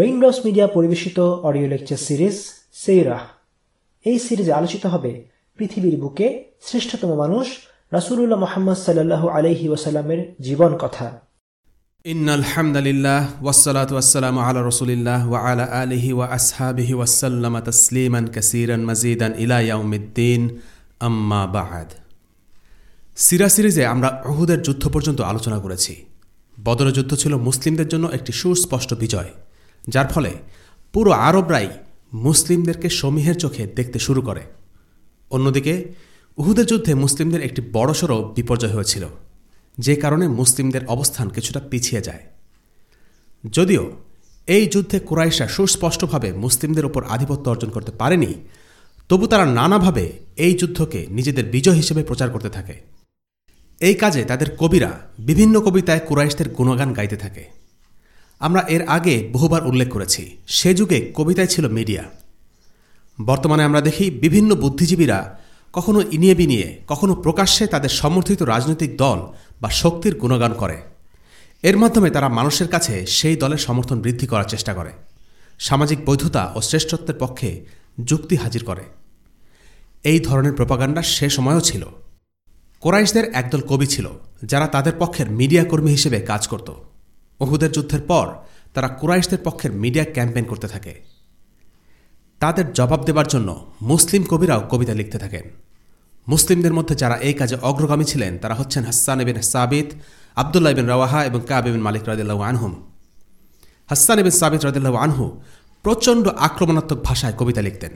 Raindrops media পরিবেশিত audio lecture series সেইরাহ এই সিরিজে আলোচিত হবে পৃথিবীর বুকে শ্রেষ্ঠতম মানুষ রাসুলুল্লাহ মোহাম্মদ সাল্লাহ আলহি ওয়াসাল্লামের জীবন কথা। ইন্না আলহামদুলিল্লাহ ওয়াসালাত ওয়াসালাম আলা রসুলিল্লাহ ওয়া আলা আলিহি ওয়া আসহাবিহি ওয়াসাল্লাম তসলিমান কাসিরান মাজিদান ইলা ইয়াউমিদ্দিন। আম্মা বাহাদ সিরা সিরিজে আমরা অহুদের যুদ্ধ পর্যন্ত আলোচনা করেছি। বদর যুদ্ধ ছিল মুসলিমদের জন্য একটি সুস্পষ্ট বিজয়। যার ফলে পুরো আরবরাই মুসলিমদেরকে সমীহের চোখে দেখতে শুরু করে। অন্যদিকে, উহুদের যুদ্ধে মুসলিমদের একটি বড়সড় বিপর্যয় হয়েছিল, যে কারণে মুসলিমদের অবস্থান কিছুটা পিছিয়ে যায়। যদিও এই যুদ্ধে কুরাইশা সুস্পষ্টভাবে মুসলিমদের উপর আধিপত্য অর্জন করতে পারেনি, তবু তারা নানাভাবে এই যুদ্ধকে নিজেদের বিজয় হিসেবে প্রচার করতে থাকে। এই কাজে তাদের কবিরা বিভিন্ন কবিতায় কুরাইশদের গুণগান গাইতে থাকে। আমরা এর আগে বহুবার উল্লেখ করেছি। সে যুগে কবিতায় ছিল মিডিয়া। বর্তমানে আমরা দেখি বিভিন্ন বুদ্ধিজীবীরা কখনো ইনিয়ে বিনিয়ে, কখনো প্রকাশ্যে তাদের সমর্থিত রাজনৈতিক দল বা শক্তির গুণগান করে। এর মাধ্যমে তারা মানুষের কাছে সেই দলের সমর্থন বৃদ্ধি করার চেষ্টা করে। সামাজিক বৈধতা ও শ্রেষ্ঠত্বের পক্ষে যুক্তি হাজির করে। এই ধরনের প্রপাগান্ডা সে সময়ও ছিল। কোরাইশদের একদল কবি ছিল, যারা তাদের পক্ষের মিডিয়া কর্মী হিসেবে কাজ করত। ওহুদের যুদ্ধের পর তারা কুরাইশদের পক্ষের মিডিয়া ক্যাম্পেইন করতে থাকে। তাদের জবাব দেবার জন্য মুসলিম কবিরাও কবিতা লিখতে থাকেন। মুসলিমদের মধ্যে যারা এই কাজে অগ্রগামী ছিলেন, তারা হচ্ছেন হাসান এবিন সাবিত, আবদুল্লাহ বিন রাওয়াহা এবং কাব বিন মালিক রাদিল্লাহ আনহুম। হাসান এবিন সাবিত রাদিল্লাহ আনহু প্রচণ্ড আক্রমণাত্মক ভাষায় কবিতা লিখতেন।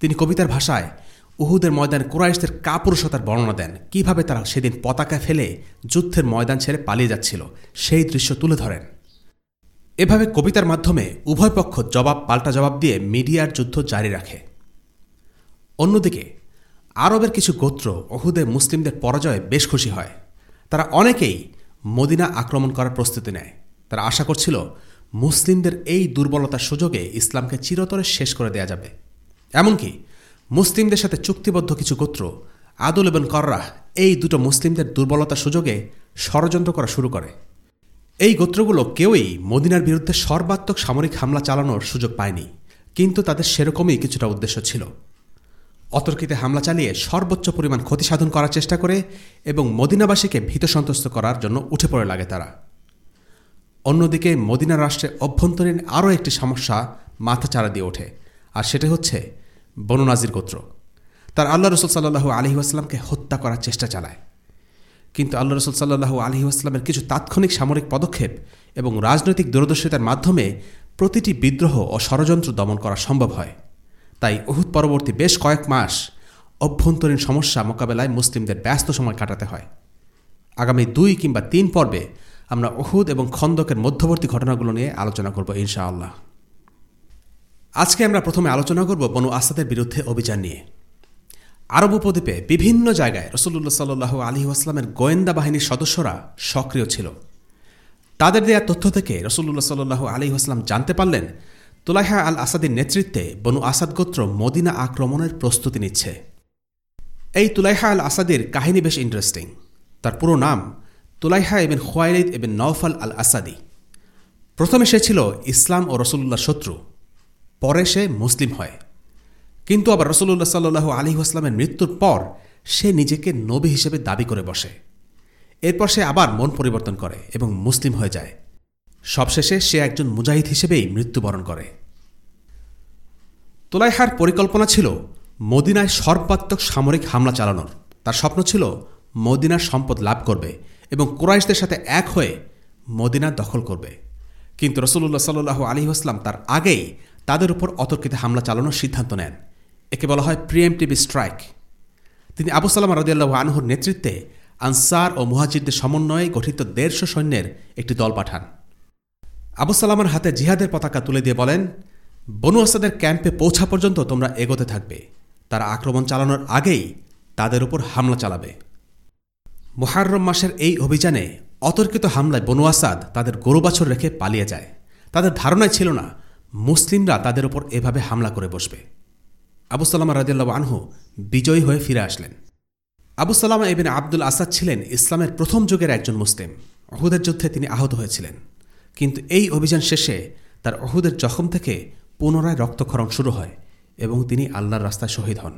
তিনি কবিতার ভাষায় উহুদের ময়দানে কুরাইশদের কাপুরুষতার বর্ণনা দেন। কীভাবে তারা সেদিন পতাকা ফেলে যুদ্ধের ময়দান ছেড়ে পালিয়ে যাচ্ছিল, সেই দৃশ্য তুলে ধরেন। এভাবে কবিতার মাধ্যমে উভয় পক্ষ জবাব, পাল্টা জবাব দিয়ে মিডিয়ার যুদ্ধ জারি রাখে। অন্যদিকে, আরবের কিছু গোত্র অহুদে মুসলিমদের পরাজয়ে বেশ খুশি হয়। তারা অনেকেই মদিনা আক্রমণ করার প্রস্তুতি নেয়। তারা আশা করছিল মুসলিমদের এই দুর্বলতার সুযোগে ইসলামকে চিরতরে শেষ করে দেয়া যাবে। এমনকি মুসলিমদের সাথে চুক্তিবদ্ধ কিছু গোত্র, আদুল এবং কররাহ, এই দুটো মুসলিমদের দুর্বলতার সুযোগে ষড়যন্ত্র করা শুরু করে। এই গোত্রগুলো কেউই মদিনার বিরুদ্ধে সর্বাত্মক সামরিক হামলা চালানোর সুযোগ পায়নি, কিন্তু তাদের সেরকমই কিছুটা উদ্দেশ্য ছিল। অতর্কিতে হামলা চালিয়ে সর্বোচ্চ পরিমাণ ক্ষতি সাধন করার চেষ্টা করে এবং মদিনাবাসীকে ভীত সন্তুষ্ট করার জন্য উঠে পড়ে লাগে তারা। অন্যদিকে মদিনা রাষ্ট্রে অভ্যন্তরীণ আরও একটি সমস্যা মাথা চারা দিয়ে ওঠে, আর সেটা হচ্ছে বননাজির গোত্র। তার আল্লাহ রসুল সাল্লাহু আলহি আসলামকে হত্যা করার চেষ্টা চালায়। কিন্তু আল্লাহ রসুল সাল্লাহু আলহি আসলামের কিছু তাৎক্ষণিক সামরিক পদক্ষেপ এবং রাজনৈতিক দূরদর্শিতার মাধ্যমে প্রতিটি বিদ্রোহ ও ষড়যন্ত্র দমন করা সম্ভব হয়। তাই উহুদ পরবর্তী বেশ কয়েক মাস অভ্যন্তরীণ সমস্যা মোকাবেলায় মুসলিমদের ব্যস্ত সময় কাটাতে হয়। আগামী দুই কিংবা তিন পর্বে আমরা উহুদ এবং খন্দকের মধ্যবর্তী ঘটনাগুলো নিয়ে আলোচনা করব ইনশাআল্লাহ। আজকে আমরা প্রথমে আলোচনা করব বনু আসাদের বিরুদ্ধে অভিযান নিয়ে। আরব উপদ্বীপে বিভিন্ন জায়গায় রসুল্লাহ সাল্লু আলী আসলামের গোয়েন্দা বাহিনীর সদস্যরা সক্রিয় ছিল। তাদের দেয়া তথ্য থেকে রসুল্লাহ সাল্লু আলী আসলাম জানতে পারলেন, তুলাইহা আল আসাদের নেতৃত্বে বনু আসাদ গোত্র মদিনা আক্রমণের প্রস্তুতি নিচ্ছে। এই তুলাইহা আল আসাদের কাহিনী বেশ ইন্টারেস্টিং তার পুরো নাম তুলাইহা এবেন খোয়াইলিদ এবেন নওফাল আল আসাদি প্রথমে সে ছিল ইসলাম ও রসুল্লাহ শত্রু। পরে সে মুসলিম হয়। কিন্তু আবার রসুল্লাহ সাল্লু আলী আসলামের মৃত্যুর পর সে নিজেকে নবী হিসেবে দাবি করে বসে। এরপর সে আবার মন পরিবর্তন করে এবং মুসলিম হয়ে যায়। সবশেষে সে একজন মুজাহিদ হিসেবেই মৃত্যুবরণ করে। তোলাইহার পরিকল্পনা ছিল মদিনায় সর্বাত্মক সামরিক হামলা চালানোর। তার স্বপ্ন ছিল মদিনার সম্পদ লাভ করবে এবং কুরাইশদের সাথে এক হয়ে মদিনা দখল করবে। কিন্তু রসুল্লাহ সাল্লু আলী আসলাম তার আগেই তাদের উপর অতর্কিত হামলা চালানোর সিদ্ধান্ত নেন। একে বলা হয় প্রিএমটিভ স্ট্রাইক। তিনি আবু সালামা রদিয়াল্লাহ আনহুর নেতৃত্বে আনসার ও মুহাজিদদের সমন্বয়ে গঠিত দেড়শো সৈন্যের একটি দল পাঠান। আবু সালামার হাতে জিহাদের পতাকা তুলে দিয়ে বলেন, বনু আসাদের ক্যাম্পে পৌঁছা পর্যন্ত তোমরা এগোতে থাকবে। তারা আক্রমণ চালানোর আগেই তাদের উপর হামলা চালাবে। মুহাররম মাসের এই অভিযানে অতর্কিত হামলায় বনু আসাদ তাদের গরু বাছর রেখে পালিয়ে যায়। তাদের ধারণাই ছিল না মুসলিমরা তাদের উপর এভাবে হামলা করে বসবে। আবু সাল্লামা রাজিয়াল্লাহ আনহু বিজয়ী হয়ে ফিরে আসলেন। আবু সাল্লামা এবেন আব্দুল আসাদ ছিলেন ইসলামের প্রথম যুগের একজন মুসলিম। অহুদের যুদ্ধে তিনি আহত হয়েছিলেন। কিন্তু এই অভিযান শেষে তার অহুদের জখম থেকে পুনরায় রক্তক্ষরণ শুরু হয় এবং তিনি আল্লাহর রাস্তায় শহীদ হন।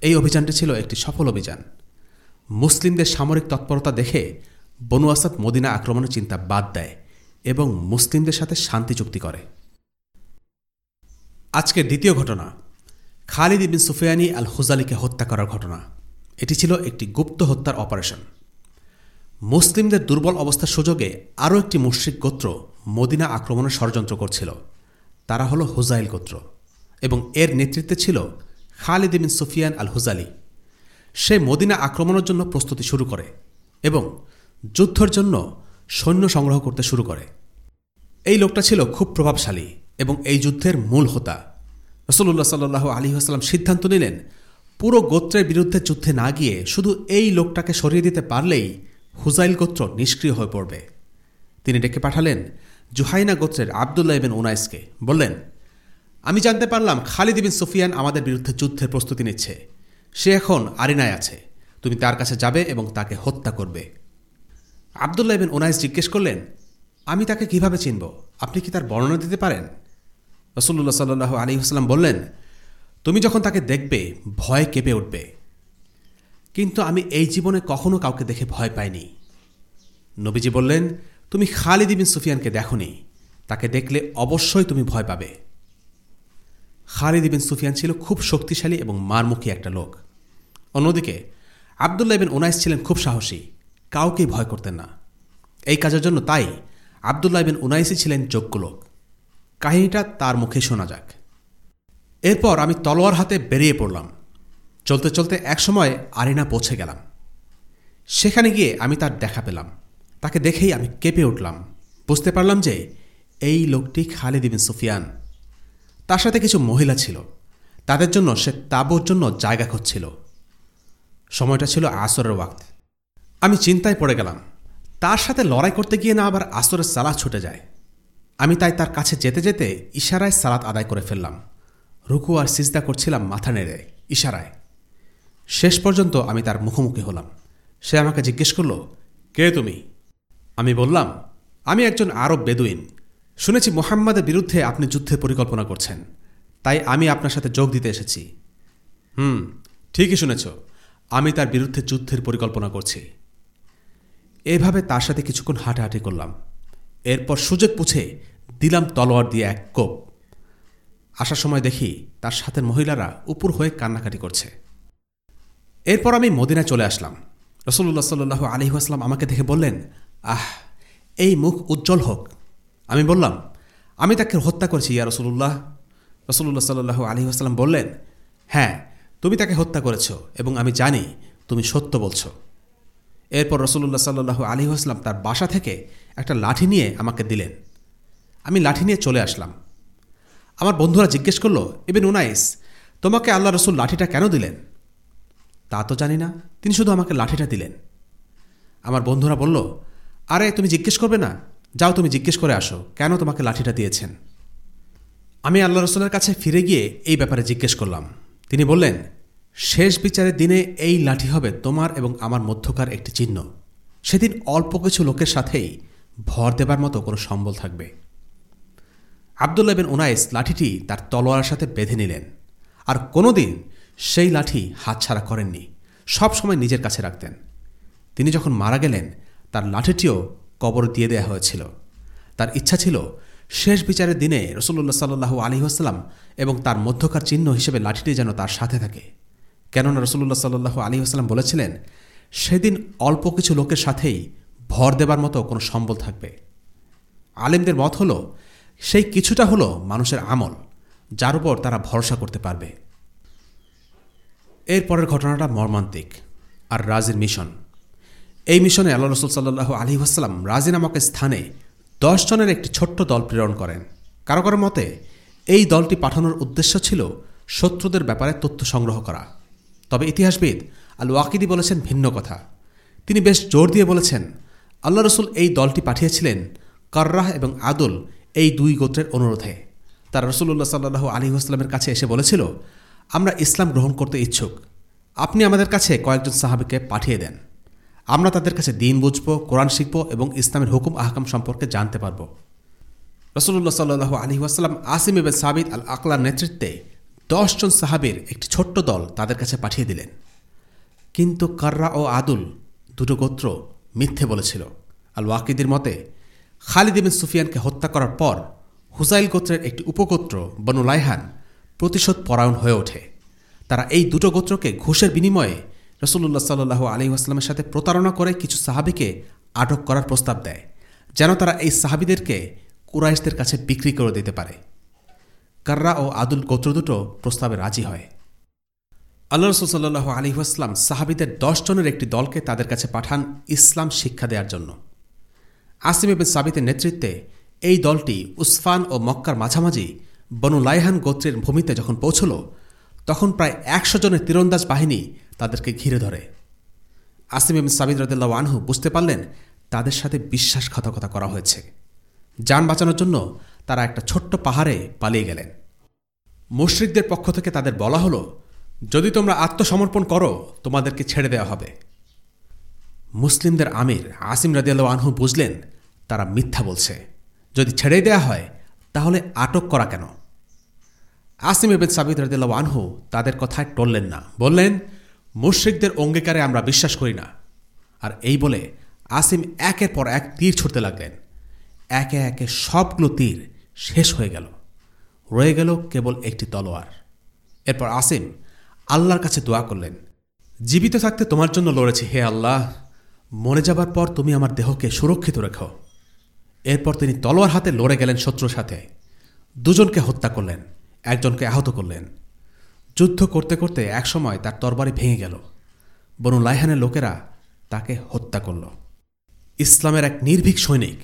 এই অভিযানটি ছিল একটি সফল অভিযান। মুসলিমদের সামরিক তৎপরতা দেখে বনু আসাদ মদিনা আক্রমণের চিন্তা বাদ দেয় এবং মুসলিমদের সাথে শান্তি চুক্তি করে। আজকের দ্বিতীয় ঘটনা। খালিদ ইবিন সুফিয়ানি আল হুজালিকে হত্যা করার ঘটনা। এটি ছিল একটি গুপ্ত হত্যার অপারেশন। মুসলিমদের দুর্বল অবস্থার সুযোগে আরও একটি মুশ্রিক গোত্র মদিনা আক্রমণের ষড়যন্ত্র করছিল। তারা হল হুজাইল গোত্র এবং এর নেতৃত্বে ছিল Khalid bin Sufyan al Hudhali সে মদিনা আক্রমণের জন্য প্রস্তুতি শুরু করে এবং যুদ্ধের জন্য সৈন্য সংগ্রহ করতে শুরু করে। এই লোকটা ছিল খুব প্রভাবশালী। এবং এই যুদ্ধের মূল হোতা। রসুল্লাহ সাল্লাহ আলী আসসালাম সিদ্ধান্ত নিলেন, পুরো গোত্রের বিরুদ্ধে যুদ্ধে না গিয়ে শুধু এই লোকটাকে সরিয়ে দিতে পারলেই হুজাইল গোত্র নিষ্ক্রিয় হয়ে পড়বে। তিনি ডেকে পাঠালেন জুহাইনা গোত্রের আবদুল্লাহ বিন ওনাইসকে বললেন, আমি জানতে পারলাম খালিদ বিন সুফিয়ান আমাদের বিরুদ্ধে যুদ্ধের প্রস্তুতি নিচ্ছে। সে এখন আরিনায় আছে। তুমি তার কাছে যাবে এবং তাকে হত্যা করবে। আবদুল্লাহ বিন ওনাইস জিজ্ঞেস করলেন, আমি তাকে কীভাবে চিনব? আপনি কি তার বর্ণনা দিতে পারেন? রসুল্লাহ সাল্লু আলী আসসালাম বললেন, তুমি যখন তাকে দেখবে, ভয় কেঁপে উঠবে। কিন্তু আমি এই জীবনে কখনো কাউকে দেখে ভয় পাইনি। নবীজি বললেন, তুমি খালিদ বিন সুফিয়ানকে দেখনি। তাকে দেখলে অবশ্যই তুমি ভয় পাবে। খালিদ বিন সুফিয়ান ছিল খুব শক্তিশালী এবং মারমুখী একটা লোক। অন্যদিকে, আবদুল্লাহ বিন ওনাইস ছিলেন খুব সাহসী, কাউকেই ভয় করতেন না। এই কাজের জন্য তাই আবদুল্লাহ বিন উনাইসি ছিলেন যোগ্য লোক। কাহিনীটা তার মুখে শোনা যাক। এরপর আমি তলোয়ার হাতে বেরিয়ে পড়লাম। চলতে চলতে একসময় আরিনা পৌঁছে গেলাম। সেখানে গিয়ে আমি তার দেখা পেলাম। তাকে দেখেই আমি কেঁপে উঠলাম। বুঝতে পারলাম যে এই লোকটি খালিদ বিন সুফিয়ান। তার সাথে কিছু মহিলা ছিল। তাদের জন্য সে তাবর জন্য জায়গা খুঁজছিল। সময়টা ছিল আসরের ওয়াক্ত। আমি চিন্তায় পড়ে গেলাম। তার সাথে লড়াই করতে গিয়ে না আবার আসরের সালাদ ছুটে যায়। আমি তাই তার কাছে যেতে যেতে ইশারায় সালাত আদায় করে ফেললাম। রুকু আর সিজদা করছিলাম মাথা নেড়ে, ইশারায়। শেষ পর্যন্ত আমি তার মুখোমুখি হলাম। সে আমাকে জিজ্ঞেস করল, কে তুমি? আমি বললাম, আমি একজন আরব বেদুইন। শুনেছি মোহাম্মদের বিরুদ্ধে আপনি যুদ্ধের পরিকল্পনা করছেন। তাই আমি আপনার সাথে যোগ দিতে এসেছি। হুম, ঠিকই শুনেছ। আমি তার বিরুদ্ধে যুদ্ধের পরিকল্পনা করছি। এভাবে তার সাথে কিছুক্ষণ হাঁটাহাঁটি করলাম। এরপর সুযোগ পুছে দিলাম তলোয়ার দিয়ে এক কোপ। আসার সময় দেখি তার সাথের মহিলারা উপর হয়ে কান্নাকাটি করছে। এরপর আমি মদিনায় চলে আসলাম। রসুল্লাহ সাল্লু আলি আসলাম আমাকে দেখে বললেন, আহ, এই মুখ উজ্জ্বল হোক। আমি বললাম, আমি তাকে হত্যা করেছি, ইয়া রসুল্লাহ রসুল্লাহ সাল্লু আলি আসলাম বললেন হ্যাঁ তুমি তাকে হত্যা করেছ এবং আমি জানি তুমি সত্য বলছো। এরপর রসুল্লাহ সাল্লু আলী আসলাম তার বাসা থেকে একটা লাঠি নিয়ে আমাকে দিলেন। আমি লাঠি নিয়ে চলে আসলাম। আমার বন্ধুরা জিজ্ঞেস করল এবেন উনাইস, তোমাকে আল্লাহ রসুল লাঠিটা কেন দিলেন? তা তো জানি না, তিনি শুধু আমাকে লাঠিটা দিলেন। আমার বন্ধুরা বলল, আরে, তুমি জিজ্ঞেস করবে না? যাও তুমি জিজ্ঞেস করে আসো, কেন তোমাকে লাঠিটা দিয়েছেন? আমি আল্লাহ রসুলের কাছে ফিরে গিয়ে এই ব্যাপারে জিজ্ঞেস করলাম। তিনি বললেন শেষ বিচারের দিনে এই লাঠি হবে তোমার এবং আমার মধ্যকার একটি চিহ্ন। সেদিন অল্প কিছু লোকের সাথেই ভর দেবার মতো কোনো সম্বল থাকবে। আবদুল্লাহ বিন উনাইস লাঠিটি তার তলোয়ারের সাথে বেঁধে নিলেন আর কোনোদিন সেই লাঠি হাতছাড়া করেননি, সব সময় নিজের কাছে রাখতেন। তিনি যখন মারা গেলেন, তার লাঠিটিও কবর দিয়ে দেওয়া হয়েছিল। তার ইচ্ছা ছিল শেষ বিচারের দিনে রসুল্লাহ সাল্লু আলী আসসালাম এবং তার মধ্যকার চিহ্ন হিসেবে লাঠিটি যেন তার সাথে থাকে। কেননা রসুল্লাহ সাল্লু আলী আসসালাম বলেছিলেন, সেদিন অল্প কিছু লোকের সাথেই ভর দেবার মতো কোনো সম্বল থাকবে। আলেমদের মত হল, সেই কিছুটা হলো মানুষের আমল, যার উপর তারা ভরসা করতে পারবে। এরপরের ঘটনাটা মর্মান্তিক আর রাজির মিশন। এই মিশনে আল্লাহ রসুল সাল্লাহ আলী আসসালাম রাজি নামক স্থানে দশ জনের একটি ছোট্ট দল প্রেরণ করেন। কারও কারও মতে, এই দলটি পাঠানোর উদ্দেশ্য ছিল শত্রুদের ব্যাপারে তথ্য সংগ্রহ করা। তবে ইতিহাসবিদ আল ওয়াকিদি বলেছেন ভিন্ন কথা। তিনি বেশ জোর দিয়ে বলেছেন, আল্লাহ রসুল এই দলটি পাঠিয়েছিলেন কার্রাহ এবং আদুল এই দুই গোত্রের অনুরোধে। তারা রসুল্লাহ সাল্লাহ আলী আসলামের কাছে এসে বলেছিল, আমরা ইসলাম গ্রহণ করতে ইচ্ছুক। আপনি আমাদের কাছে কয়েকজন সাহাবিকে পাঠিয়ে দেন। আমরা তাদের কাছে দিন বুঝব, কোরআন শিখব এবং ইসলামের হুকুম আহকাম সম্পর্কে জানতে পারব। রসুল্লাহ সাল্লু আলী ওয়াসাল্লাম আসিম এবেন সাবিদ আল আকলার নেতৃত্বে দশজন সাহাবের একটি ছোট্ট দল তাদের কাছে পাঠিয়ে দিলেন। কিন্তু কার্রা ও আদুল দুটো গোত্র মিথ্যে বলেছিল। আল ওয়াকিদের মতে, খালিদ ইবিন সুফিয়ানকে হত্যা করার পর হুসাইল গোত্রের একটি উপগোত্র বনু লাইহান প্রতিশোধ পরায়ণ হয়ে ওঠে। তারা এই দুটো গোত্রকে ঘুষের বিনিময়ে রসুল্লাহ সাল্লু আলী আসলামের সাথে প্রতারণা করে কিছু সাহাবিকে আটক করার প্রস্তাব দেয়, যেন তারা এই সাহাবিদেরকে কুরাইশদের কাছে বিক্রি করে দিতে পারে। কার্রা ও আদুল গোত্র দুটো প্রস্তাবে রাজি হয়। আল্লাহ রসুল সাল্লু আলিহাস্লাম সাহাবিদের জনের একটি দলকে তাদের কাছে পাঠান ইসলাম শিক্ষা দেওয়ার জন্য। আসিম এবিন সাবিতের নেতৃত্বে এই দলটি উসফান ও মক্কার মাঝামাঝি বনু লাইহান গোত্রের ভূমিতে যখন পৌঁছল, তখন প্রায় একশো জনের তীরন্দাজ বাহিনী তাদেরকে ঘিরে ধরে। আসিম এবিন সাবিদ রদুল্লাহ আনহু বুঝতে পারলেন তাদের সাথে বিশ্বাসঘাতকতা করা হয়েছে। যান বাঁচানোর জন্য তারা একটা ছোট্ট পাহাড়ে পালিয়ে গেলেন। মুশ্রিকদের পক্ষ থেকে তাদের বলা হলো, যদি তোমরা আত্মসমর্পণ করো, তোমাদেরকে ছেড়ে দেওয়া হবে। মুসলিমদের আমির আসিম রাদিয়াল আনহু বুঝলেন, তারা মিথ্যা বলছে। যদি ছেড়ে দেয়া হয়, তাহলে আটক করা কেন? আসিম এবেদ সাবিদ রাদিয়াল আনহু তাদের কথায় টললেন না। বললেন, মুশ্রিকদের অঙ্গীকারে আমরা বিশ্বাস করি না। আর এই বলে আসিম একের পর এক তীর ছুটতে লাগলেন। একে একে সবগুলো তীর শেষ হয়ে গেল। রয়ে গেল কেবল একটি তলোয়ার। এরপর আসিম আল্লাহর কাছে দোয়া করলেন, জীবিত থাকতে তোমার জন্য লড়েছি, হে আল্লাহ। মরে যাবার পর তুমি আমার দেহকে সুরক্ষিত রেখো। এরপর তিনি তলোয়ার হাতে লড়ে গেলেন শত্রুর সাথে। দুজনকে হত্যা করলেন, একজনকে আহত করলেন। যুদ্ধ করতে করতে একসময় তার তরবারি ভেঙে গেল। বনু লাইহানের লোকেরা তাকে হত্যা করল। ইসলামের এক নির্ভীক সৈনিক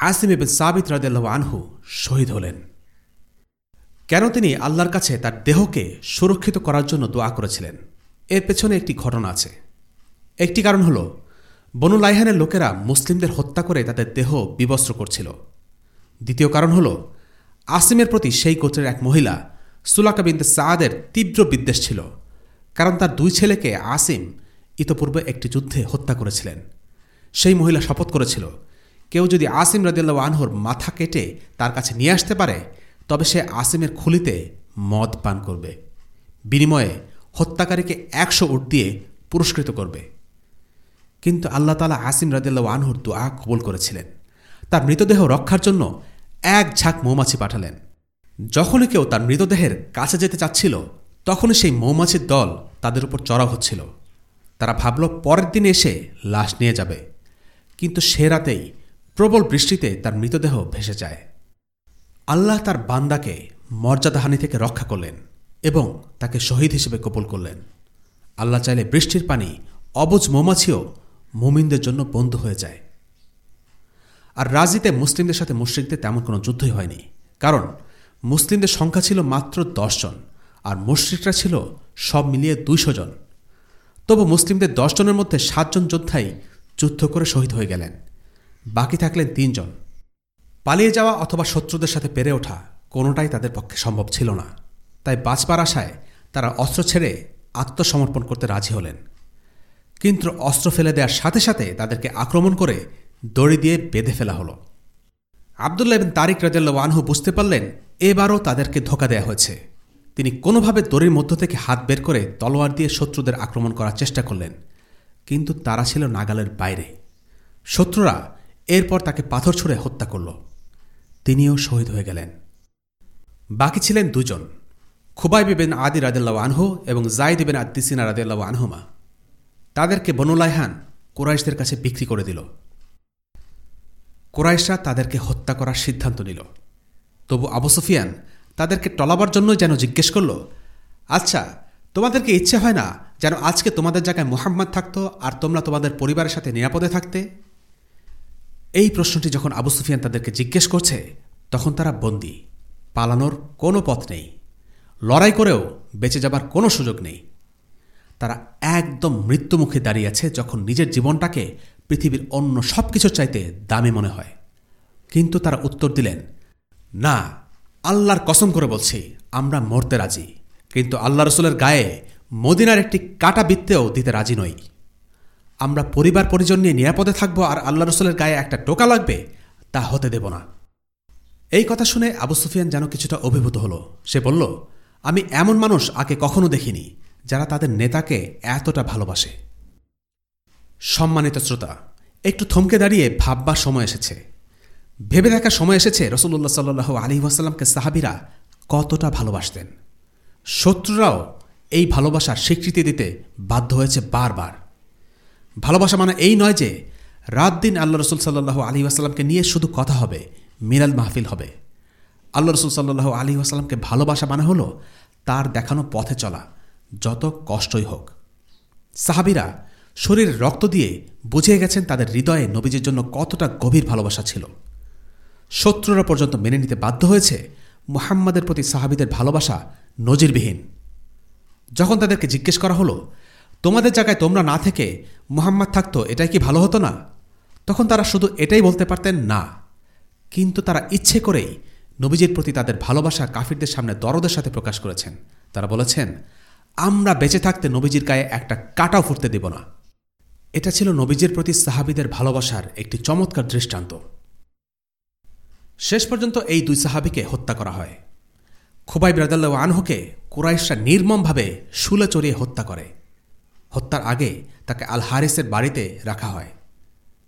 আসিম এবেন সাবিত রাদেল্লাহ আনহু শহীদ হলেন। কেন তিনি আল্লাহর কাছে তার দেহকে সুরক্ষিত করার জন্য দোয়া করেছিলেন? এর পেছনে একটি ঘটনা আছে। একটি কারণ হল, বনু লাইহানের লোকেরা মুসলিমদের হত্যা করে তাদের দেহ বিবস্ত্র করছিল। দ্বিতীয় কারণ হল, আসিমের প্রতি সেই গোত্রের এক মহিলা, সুলাকা বিন্দে সাদের তীব্র বিদ্বেষ ছিল, কারণ তার দুই ছেলেকে আসিম ইতপূর্বে একটি যুদ্ধে হত্যা করেছিলেন। সেই মহিলা শপথ করেছিল কেউ যদি আসিম রদিল্লা আনহর মাথা কেটে তার কাছে নিয়ে আসতে পারে, তবে সে আসিমের খুলিতে মদ পান করবে। বিনিময়ে হত্যাকারীকে একশো উট দিয়ে পুরস্কৃত করবে। কিন্তু আল্লাহ তালা আসিম রাদিল্লা আনহুর দোয়া কবুল করেছিলেন। তার মৃতদেহ রক্ষার জন্য এক ঝাঁক মৌমাছি পাঠালেন। যখনই কেউ তার মৃতদেহের কাছে যেতে চাচ্ছিল, তখনই সেই মৌমাছির দল তাদের উপর চড়াও হচ্ছিল। তারা ভাবল, পরের দিন এসে লাশ নিয়ে যাবে। কিন্তু সে রাতেই প্রবল বৃষ্টিতে তার মৃতদেহ ভেসে যায়। আল্লাহ তার বান্দাকে মর্যাদাহানি থেকে রক্ষা করলেন এবং তাকে শহীদ হিসেবে কবুল করলেন। আল্লাহ চাইলে বৃষ্টির পানি অবুজ মৌমাছিও মুমিনদের জন্য বন্ধ হয়ে যায়। আর রাজিতে মুসলিমদের সাথে মুশ্রিকদের তেমন কোনো যুদ্ধই হয়নি, কারণ মুসলিমদের সংখ্যা ছিল মাত্র দশজন আর মুশ্রিকরা ছিল সব মিলিয়ে দুইশো জন। তবু মুসলিমদের দশজনের মধ্যে সাতজন যোদ্ধাই যুদ্ধ করে শহীদ হয়ে গেলেন। বাকি থাকলেন তিনজন। পালিয়ে যাওয়া অথবা শত্রুদের সাথে পেরে ওঠা কোনোটাই তাদের পক্ষে সম্ভব ছিল না। তাই বাঁচবার আশায় তারা অস্ত্র ছেড়ে আত্মসমর্পণ করতে রাজি হলেন। কিন্তু অস্ত্র ফেলে দেওয়ার সাথে সাথে তাদেরকে আক্রমণ করে দড়ি দিয়ে বেঁধে ফেলা হলো। আবদুল্লাহ এবং তারিক রাজাল্লা ওয়ানহু বুঝতে পারলেন, এবারও তাদেরকে ধোকা দেয়া হয়েছে। তিনি কোনোভাবে দড়ির মধ্য থেকে হাত বের করে তলোয়ার দিয়ে শত্রুদের আক্রমণ করার চেষ্টা করলেন, কিন্তু তারা ছিল নাগালের বাইরে। শত্রুরা এরপর তাকে পাথর ছুঁড়ে হত্যা করল। তিনিও শহীদ হয়ে গেলেন। বাকি ছিলেন দুজন খুবাই বিবেন আদি রাদেল্লা আনহু এবং জাইদ বিন আদিসিনা রাদেল্লা আনহুমা। তাদেরকে বনুলাইহান কোরাইশদের কাছে বিক্রি করে দিল। কোরাইশরা তাদেরকে হত্যা করার সিদ্ধান্ত নিল। তবু আবু সুফিয়ান তাদেরকে টলাবার জন্যই যেন জিজ্ঞেস করল আচ্ছা তোমাদেরকে ইচ্ছে হয় না যেন আজকে তোমাদের জায়গায় মোহাম্মদ থাকতো আর তোমরা তোমাদের পরিবারের সাথে নিরাপদে থাকতে? এই প্রশ্নটি যখন আবু সুফিয়ান তাদেরকে জিজ্ঞেস করছে, তখন তারা বন্দি। পালানোর কোনো পথ নেই। লড়াই করেও বেঁচে যাবার কোনো সুযোগ নেই। তারা একদম মৃত্যুমুখে দাঁড়িয়ে আছে যখন নিজের জীবনটাকে পৃথিবীর অন্য সব কিছুর চাইতে দামি মনে হয়। কিন্তু তারা উত্তর দিলেন, না, আল্লাহর কসম করে বলছি, আমরা মরতে রাজি। কিন্তু আল্লাহ রসুলের গায়ে মদিনার একটি কাটা বৃত্তেও দিতে রাজি নই। আমরা পরিবার পরিজন নিয়ে নিরাপদে থাকব আর আল্লাহ রসুলের গায়ে একটা টোকা লাগবে, তা হতে দেব না। এই কথা শুনে আবু সুফিয়ান যেন কিছুটা অভিভূত হলো। সে বলল, আমি এমন মানুষ আগে কখনো দেখিনি যারা তাদের নেতাকে এতটা ভালোবাসে। সম্মানিত শ্রোতা, একটু থমকে দাঁড়িয়ে ভাববার সময় এসেছে। ভেবে দেখার সময় এসেছে রসুল্লাহ সাল্লু আলী ওয়াসাল্লামকে সাহাবিরা কতটা ভালোবাসতেন। শত্রুরাও এই ভালোবাসার স্বীকৃতি দিতে বাধ্য হয়েছে বারবার। ভালোবাসা মানে এই নয় যে রাত দিন আল্লাহ রসুল সাল্লাহ আলী ওয়াসাল্লামকে নিয়ে শুধু কথা হবে মিরাল মাহফিল হবে। আল্লাহ রসুল সাল্লাহ আলী ওয়াসাল্লামকে ভালোবাসা মানে হলো তার দেখানো পথে চলা, যত কষ্টই হোক। সাহাবিরা শরীর রক্ত দিয়ে বুঝিয়ে গেছেন তাদের হৃদয়ে নবীজির জন্য কতটা গভীর ভালোবাসা ছিল। শত্রুরা পর্যন্ত মেনে নিতে বাধ্য হয়েছে মুহাম্মাদের প্রতি সাহাবিদের ভালোবাসা নজিরবিহীন। যখন তাদেরকে জিজ্ঞেস করা হলো তোমাদের জায়গায় তোমরা না থেকে মুহাম্মদ থাকতো, এটাই কি ভালো হতো না? তখন তারা শুধু এটাই বলতে পারতেন, না। কিন্তু তারা ইচ্ছে করেই নবীজির প্রতি তাদের ভালোবাসা কাফিরদের সামনে দরদের সাথে প্রকাশ করেছেন। তারা বলেছেন, আমরা বেঁচে থাকতে নবীজির গায়ে একটা কাটাও ফুটতে দেব না। এটা ছিল নবীজির প্রতি সাহাবিদের ভালোবাসার একটি চমৎকার দৃষ্টান্ত। শেষ পর্যন্ত এই দুই সাহাবিকে হত্যা করা হয়। খুবাই ব্রাদাল্লা আনহুকে কুরাইশরা নির্মমভাবে শুলে চড়িয়ে হত্যা করে। হত্যার আগে তাকে আল হারিসের বাড়িতে রাখা হয়।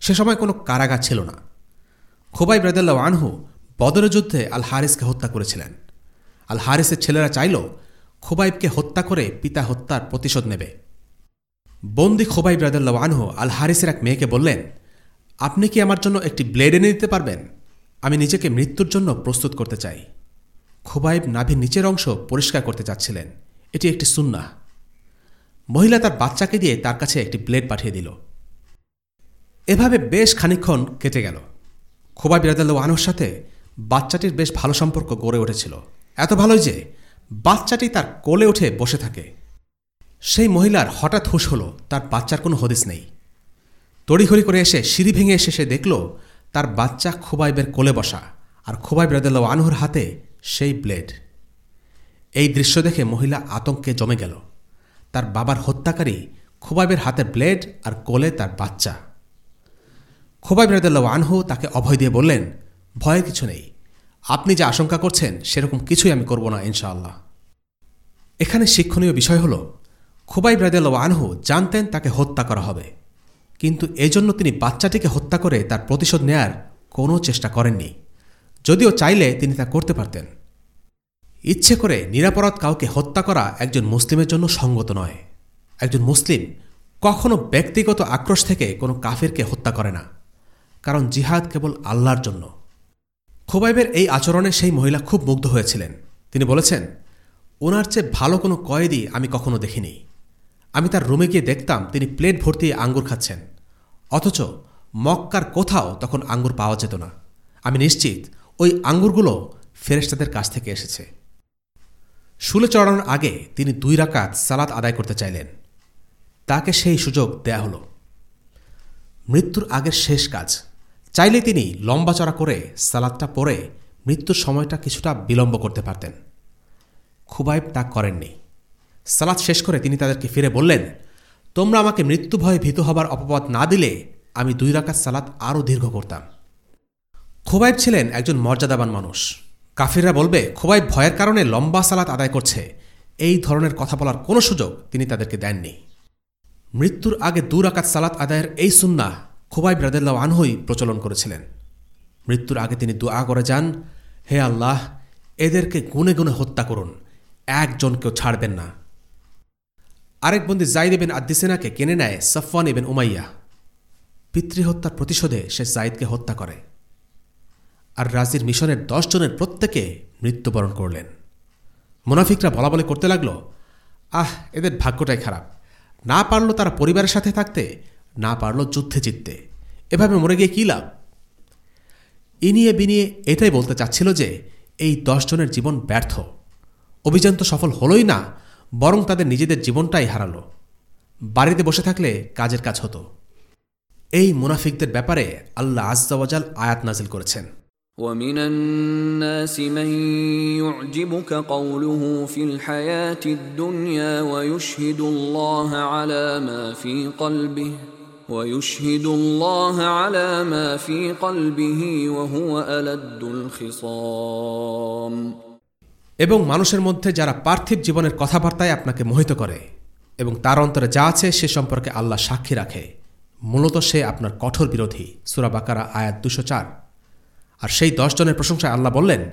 সে সময় কোনো কারাগার ছিল না। খুবাই ব্রাদাল্লা আনহু বদর যুদ্ধে আল হারিসকে হত্যা করেছিলেন। আল হারিসের ছেলেরা চাইল খুবাইবকে হত্যা করে পিতা হত্যার প্রতিশোধ নেবে। বন্দি খোবাই ব্রাদাল্লা আনহু আল হারিসের এক মেয়েকে বললেন, আপনি কি আমার জন্য একটি ব্লেড এনে দিতে পারবেন? আমি নিজেকে মৃত্যুর জন্য প্রস্তুত করতে চাই। খোবাইব নাভির নিচের অংশ পরিষ্কার করতে চাচ্ছিলেন। এটি একটি সুন্না মহিলা তার বাচ্চাকে দিয়ে তার কাছে একটি ব্লেড পাঠিয়ে দিল। এভাবে বেশ খানিক্ষণ কেটে গেল। খোবাই বিরাদাল ওয়ানুর সাথে বাচ্চাটির বেশ ভালো সম্পর্ক গড়ে উঠেছিল। এত ভালোই যে বাচ্চাটি তার কোলে উঠে বসে থাকে। সেই মহিলার হঠাৎ হুশ হল, তার বাচ্চার কোনো হদিস নেই। তড়িঘড়ি করে এসে সিঁড়ি ভেঙে এসে সে দেখল, তার বাচ্চা খোবাইবের কোলে বসা আর খোবাইব রাদেল্লা আনহুর হাতে সেই ব্লেড। এই দৃশ্য দেখে মহিলা আতঙ্কে জমে গেল। তার বাবার হত্যাকারী খোবাইবের হাতে ব্লেড আর কোলে তার বাচ্চা। খোবাইব রাদেল্লা আনহু তাকে অভয় দিয়ে বললেন ভয়ের কিছু নেই। আপনি যে আশঙ্কা করছেন, সেরকম কিছুই আমি করব না, ইনশাআল্লাহ। এখানে শিক্ষণীয় বিষয় হল খুবাই ব্রাদেল আনহু জানতেন তাকে হত্যা করা হবে। কিন্তু এজন্য তিনি বাচ্চাটিকে হত্যা করে তার প্রতিশোধ নেয়ার কোনো চেষ্টা করেননি। যদিও চাইলে তিনি তা করতে পারতেন। ইচ্ছে করে নিরাপরাধ কাউকে হত্যা করা একজন মুসলিমের জন্য সঙ্গত নয়। একজন মুসলিম কখনো ব্যক্তিগত আক্রোশ থেকে কোনো কাফেরকে হত্যা করে না, কারণ জিহাদ কেবল আল্লাহর জন্য। খোবাইবের এই আচরণে সেই মহিলা খুব মুগ্ধ হয়েছিলেন। তিনি বলেছেন, ওনার চেয়ে ভালো কোনো কয়েদি আমি কখনো দেখিনি। আমি তার রুমে গিয়ে দেখতাম তিনি প্লেট ভর্তি আঙ্গুর খাচ্ছেন, অথচ মক্কার কোথাও তখন আঙ্গুর পাওয়া যেত না। আমি নিশ্চিত ওই আঙ্গুরগুলো ফেরেস্তাদের কাছ থেকে এসেছে। শুলে চড়ানোর আগে তিনি দুই রাকাত সালাত আদায় করতে চাইলেন। তাকে সেই সুযোগ দেয়া হল। মৃত্যুর আগের শেষ কাজ। চাইলে তিনি লম্বা চড়া করে সালাদটা পরে মৃত্যুর সময়টা কিছুটা বিলম্ব করতে পারতেন। খুবাইব তা করেননি। সালাদ শেষ করে তিনি তাদেরকে ফিরে বললেন, তোমরা আমাকে মৃত্যু ভয়ে ভীত হবার অপবাদ না দিলে আমি দুই রাকাত সালাত আরও দীর্ঘ করতাম। খোবাইব ছিলেন একজন মর্যাদাবান মানুষ। কাফিররা বলবে খোবাইব ভয়ের কারণে লম্বা সালাত আদায় করছে। এই ধরনের কথা বলার কোনো সুযোগ তিনি তাদেরকে দেননি। মৃত্যুর আগে দু রাকাত সালাত আদায়ের এই সুন্না খোবাইব রাদেল্লা আনহই প্রচলন করেছিলেন। মৃত্যুর আগে তিনি দোয়া করে যান, হে আল্লাহ, এদেরকে গুনে গুনে হত্যা করুন, একজনকেও ছাড়বেন না। আরেক বন্দি জাইদ এবেন আদ্দিসেনাকে কেনে নেয় সফওয়ান এবেন উমাইয়া। পিতৃহত্যার প্রতিশোধে সে জাইদকে হত্যা করে। আর রাজির মিশনের দশ জনের প্রত্যেকে মৃত্যুবরণ করলেন। মুনাফিকরা বলা বলে করতে লাগল, আহ, এদের ভাগ্যটাই খারাপ। না পারল তারা পরিবারের সাথে থাকতে, না পারল যুদ্ধে জিততে। এভাবে মরে গিয়ে কী লাভ? ইনিয়ে বিনিয়ে এটাই বলতে চাচ্ছিল যে, এই দশ জনের জীবন ব্যর্থ। অভিযান তো সফল হলোই না, বরং তাদের নিজেদের জীবনটাই হারালো। বাড়িতে বসে থাকলে কাজের কাজ হতো। এই মুনাফিকদের ব্যাপারে আল্লাহ আজ্জাওয়াজাল আয়াত নাজিল করেছেন। ومن الناس من يعجبك قوله في الحياة الدنيا ويشهد الله على ما في قلبه ويشهد الله على ما في قلبه وهو ألد الخصام এবং মানুষের মধ্যে যারা পার্থিব জীবনের কথাবার্তায় আপনাকে মোহিত করে এবং তার অন্তরে যা আছে সে সম্পর্কে আল্লাহ সাক্ষী রাখে মূলত সে আপনার কঠোর বিরোধী সুরা বাকারা আয়াত দুশো চার আর সেই দশ জনের প্রশংসায় আল্লাহ বললেন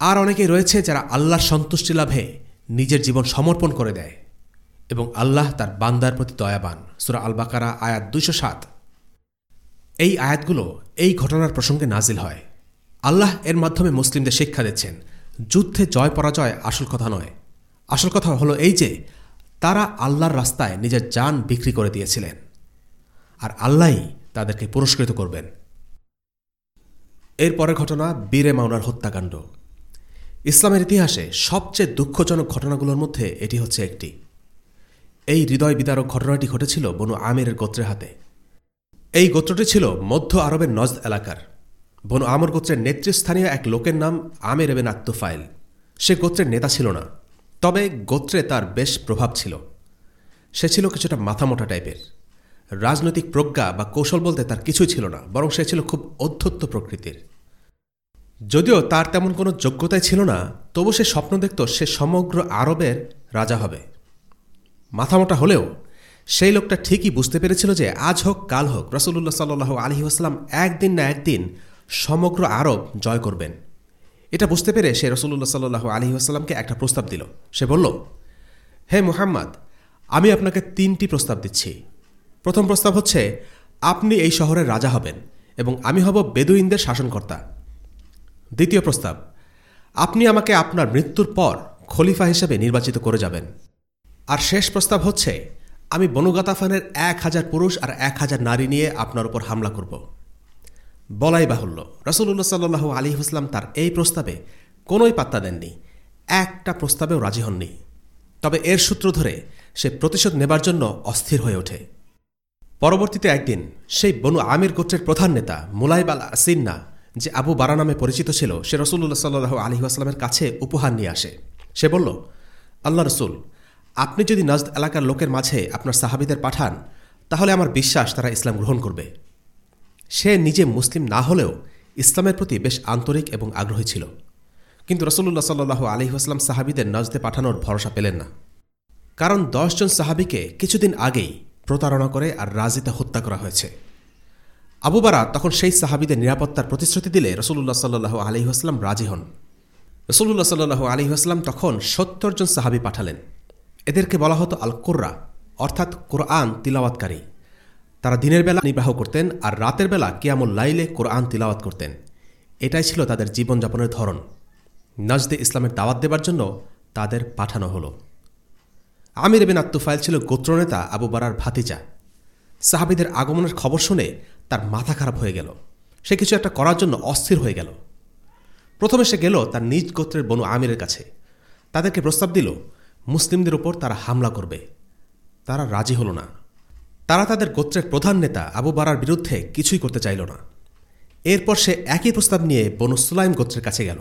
আর অনেকে রয়েছে যারা আল্লাহর সন্তুষ্টি লাভে নিজের জীবন সমর্পণ করে দেয় এবং আল্লাহ তার বান্দার প্রতি দয়াবান। সুরা আল বাকারা আয়াত দুশো সাত। এই আয়াতগুলো এই ঘটনার প্রসঙ্গে নাজিল হয়। আল্লাহ এর মাধ্যমে মুসলিমদের শিক্ষা দিচ্ছেন। যুদ্ধে জয় পরাজয় আসল কথা নয়। আসল কথা হলো এই যে, তারা আল্লাহর রাস্তায় নিজের যান বিক্রি করে দিয়েছিলেন। আর আল্লাহই তাদেরকে পুরস্কৃত করবেন। এরপরের ঘটনা বীরে মাওনার হত্যাকাণ্ড। ইসলামের ইতিহাসে সবচেয়ে দুঃখজনক ঘটনাগুলোর মধ্যে এটি হচ্ছে একটি। এই হৃদয় বিদারক ঘটনাটি ঘটেছিল বনু আমিরের গোত্রের হাতে। এই গোত্রটি ছিল মধ্য আরবের নজদ এলাকার। বনু আমর গোত্রের নেতৃস্থানীয় এক লোকের নাম আমের এবেন আত্মফাইল সে গোত্রের নেতা ছিল না, তবে গোত্রে তার বেশ প্রভাব ছিল। সে ছিল কিছুটা মাথামোটা টাইপের। রাজনৈতিক প্রজ্ঞা বা কৌশল বলতে তার কিছুই ছিল না, বরং সে ছিল খুব অধ্যত্ত প্রকৃতির। যদিও তার তেমন কোনো যোগ্যতাই ছিল না, তবু সে স্বপ্ন দেখত সে সমগ্র আরবের রাজা হবে। মাথামোটা হলেও সেই লোকটা ঠিকই বুঝতে পেরেছিল যে আজ হোক, কাল হোক রসুল্লাহ সাল্লু আলহি আসলাম একদিন না একদিন সমগ্র আরব জয় করবেন। এটা বুঝতে পেরে সে রসুল্লাহ সাল্লু আলহি আসলামকে একটা প্রস্তাব দিল। সে বলল, হে মুহাম্মদ, আমি আপনাকে তিনটি প্রস্তাব দিচ্ছি। প্রথম প্রস্তাব হচ্ছে, আপনি এই শহরের রাজা হবেন এবং আমি হব বেদুইনদের শাসনকর্তা। দ্বিতীয় প্রস্তাব, আপনি আমাকে আপনার মৃত্যুর পর খলিফা হিসেবে নির্বাচিত করে যাবেন। আর শেষ প্রস্তাব হচ্ছে, আমি বনুগাতাফানের এক হাজার পুরুষ আর এক হাজার নারী নিয়ে আপনার উপর হামলা করব। বলাই বাহুল্য। রসুল্লাহ সাল্লু আলী ইসলাম তার এই প্রস্তাবে কোনোই পাত্তা দেননি। একটা প্রস্তাবেও রাজি হননি। তবে এর সূত্র ধরে সে প্রতিশোধ নেবার জন্য অস্থির হয়ে ওঠে। পরবর্তীতে একদিন সেই বনু আমির গোত্রের প্রধান নেতা মুলাইবাল সিন্না যে আবু বারা নামে পরিচিত ছিল, সে রসুল্লাহ সাল্লু আলী আসলামের কাছে উপহার নিয়ে আসে। সে বলল, আল্লাহ রসুল, আপনি যদি নজদ এলাকার লোকের মাঝে আপনার সাহাবিদের পাঠান, তাহলে আমার বিশ্বাস তারা ইসলাম গ্রহণ করবে। সে নিজে মুসলিম না হলেও ইসলামের প্রতি বেশ আন্তরিক এবং আগ্রহী ছিল। কিন্তু রসুল্লাহ সাল্লু আলী আসলাম সাহাবিদের নজদে পাঠানোর ভরসা পেলেন না। কারণ দশজন সাহাবিকে কিছুদিন আগেই প্রতারণা করে আর রাজিতে হত্যা করা হয়েছে। আবুবারা তখন সেই সাহাবিদের নিরাপত্তার প্রতিশ্রুতি দিলে রসুল্লাহ সাল্লু আলহিহাস্লাম রাজি হন। রসুল্লাহ সাল্লু আলহিহাস্লাম তখন সত্তর জন সাহাবি পাঠালেন। এদেরকে বলা হতো আল অর্থাৎ কোরআন তিলাওয়াতকারী। তারা দিনের বেলা নির্বাহ করতেন আর রাতের বেলা কিয়ামুল লাইলে কোরআন তিলাওয়াত করতেন। এটাই ছিল তাদের জীবনযাপনের ধরন। নজদে ইসলামের দাওয়াত দেবার জন্য তাদের পাঠানো হলো। আমির বিন আত্তুফাইল ছিল গোত্রনেতা আবু বারার ভাতিজা। সাহাবিদের আগমনের খবর শুনে তার মাথা খারাপ হয়ে গেল। সে কিছু একটা করার জন্য অস্থির হয়ে গেল। প্রথমে সে গেল তার নিজ গোত্রের বনু আমিরের কাছে। তাদেরকে প্রস্তাব দিল, মুসলিমদের উপর তারা হামলা করবে। তারা রাজি হলো না। তারা তাদের গোত্রের প্রধান নেতা আবু বারার বিরুদ্ধে কিছুই করতে চাইল না। এরপর সে একই প্রস্তাব নিয়ে বনু সুলাইম গোত্রের কাছে গেল।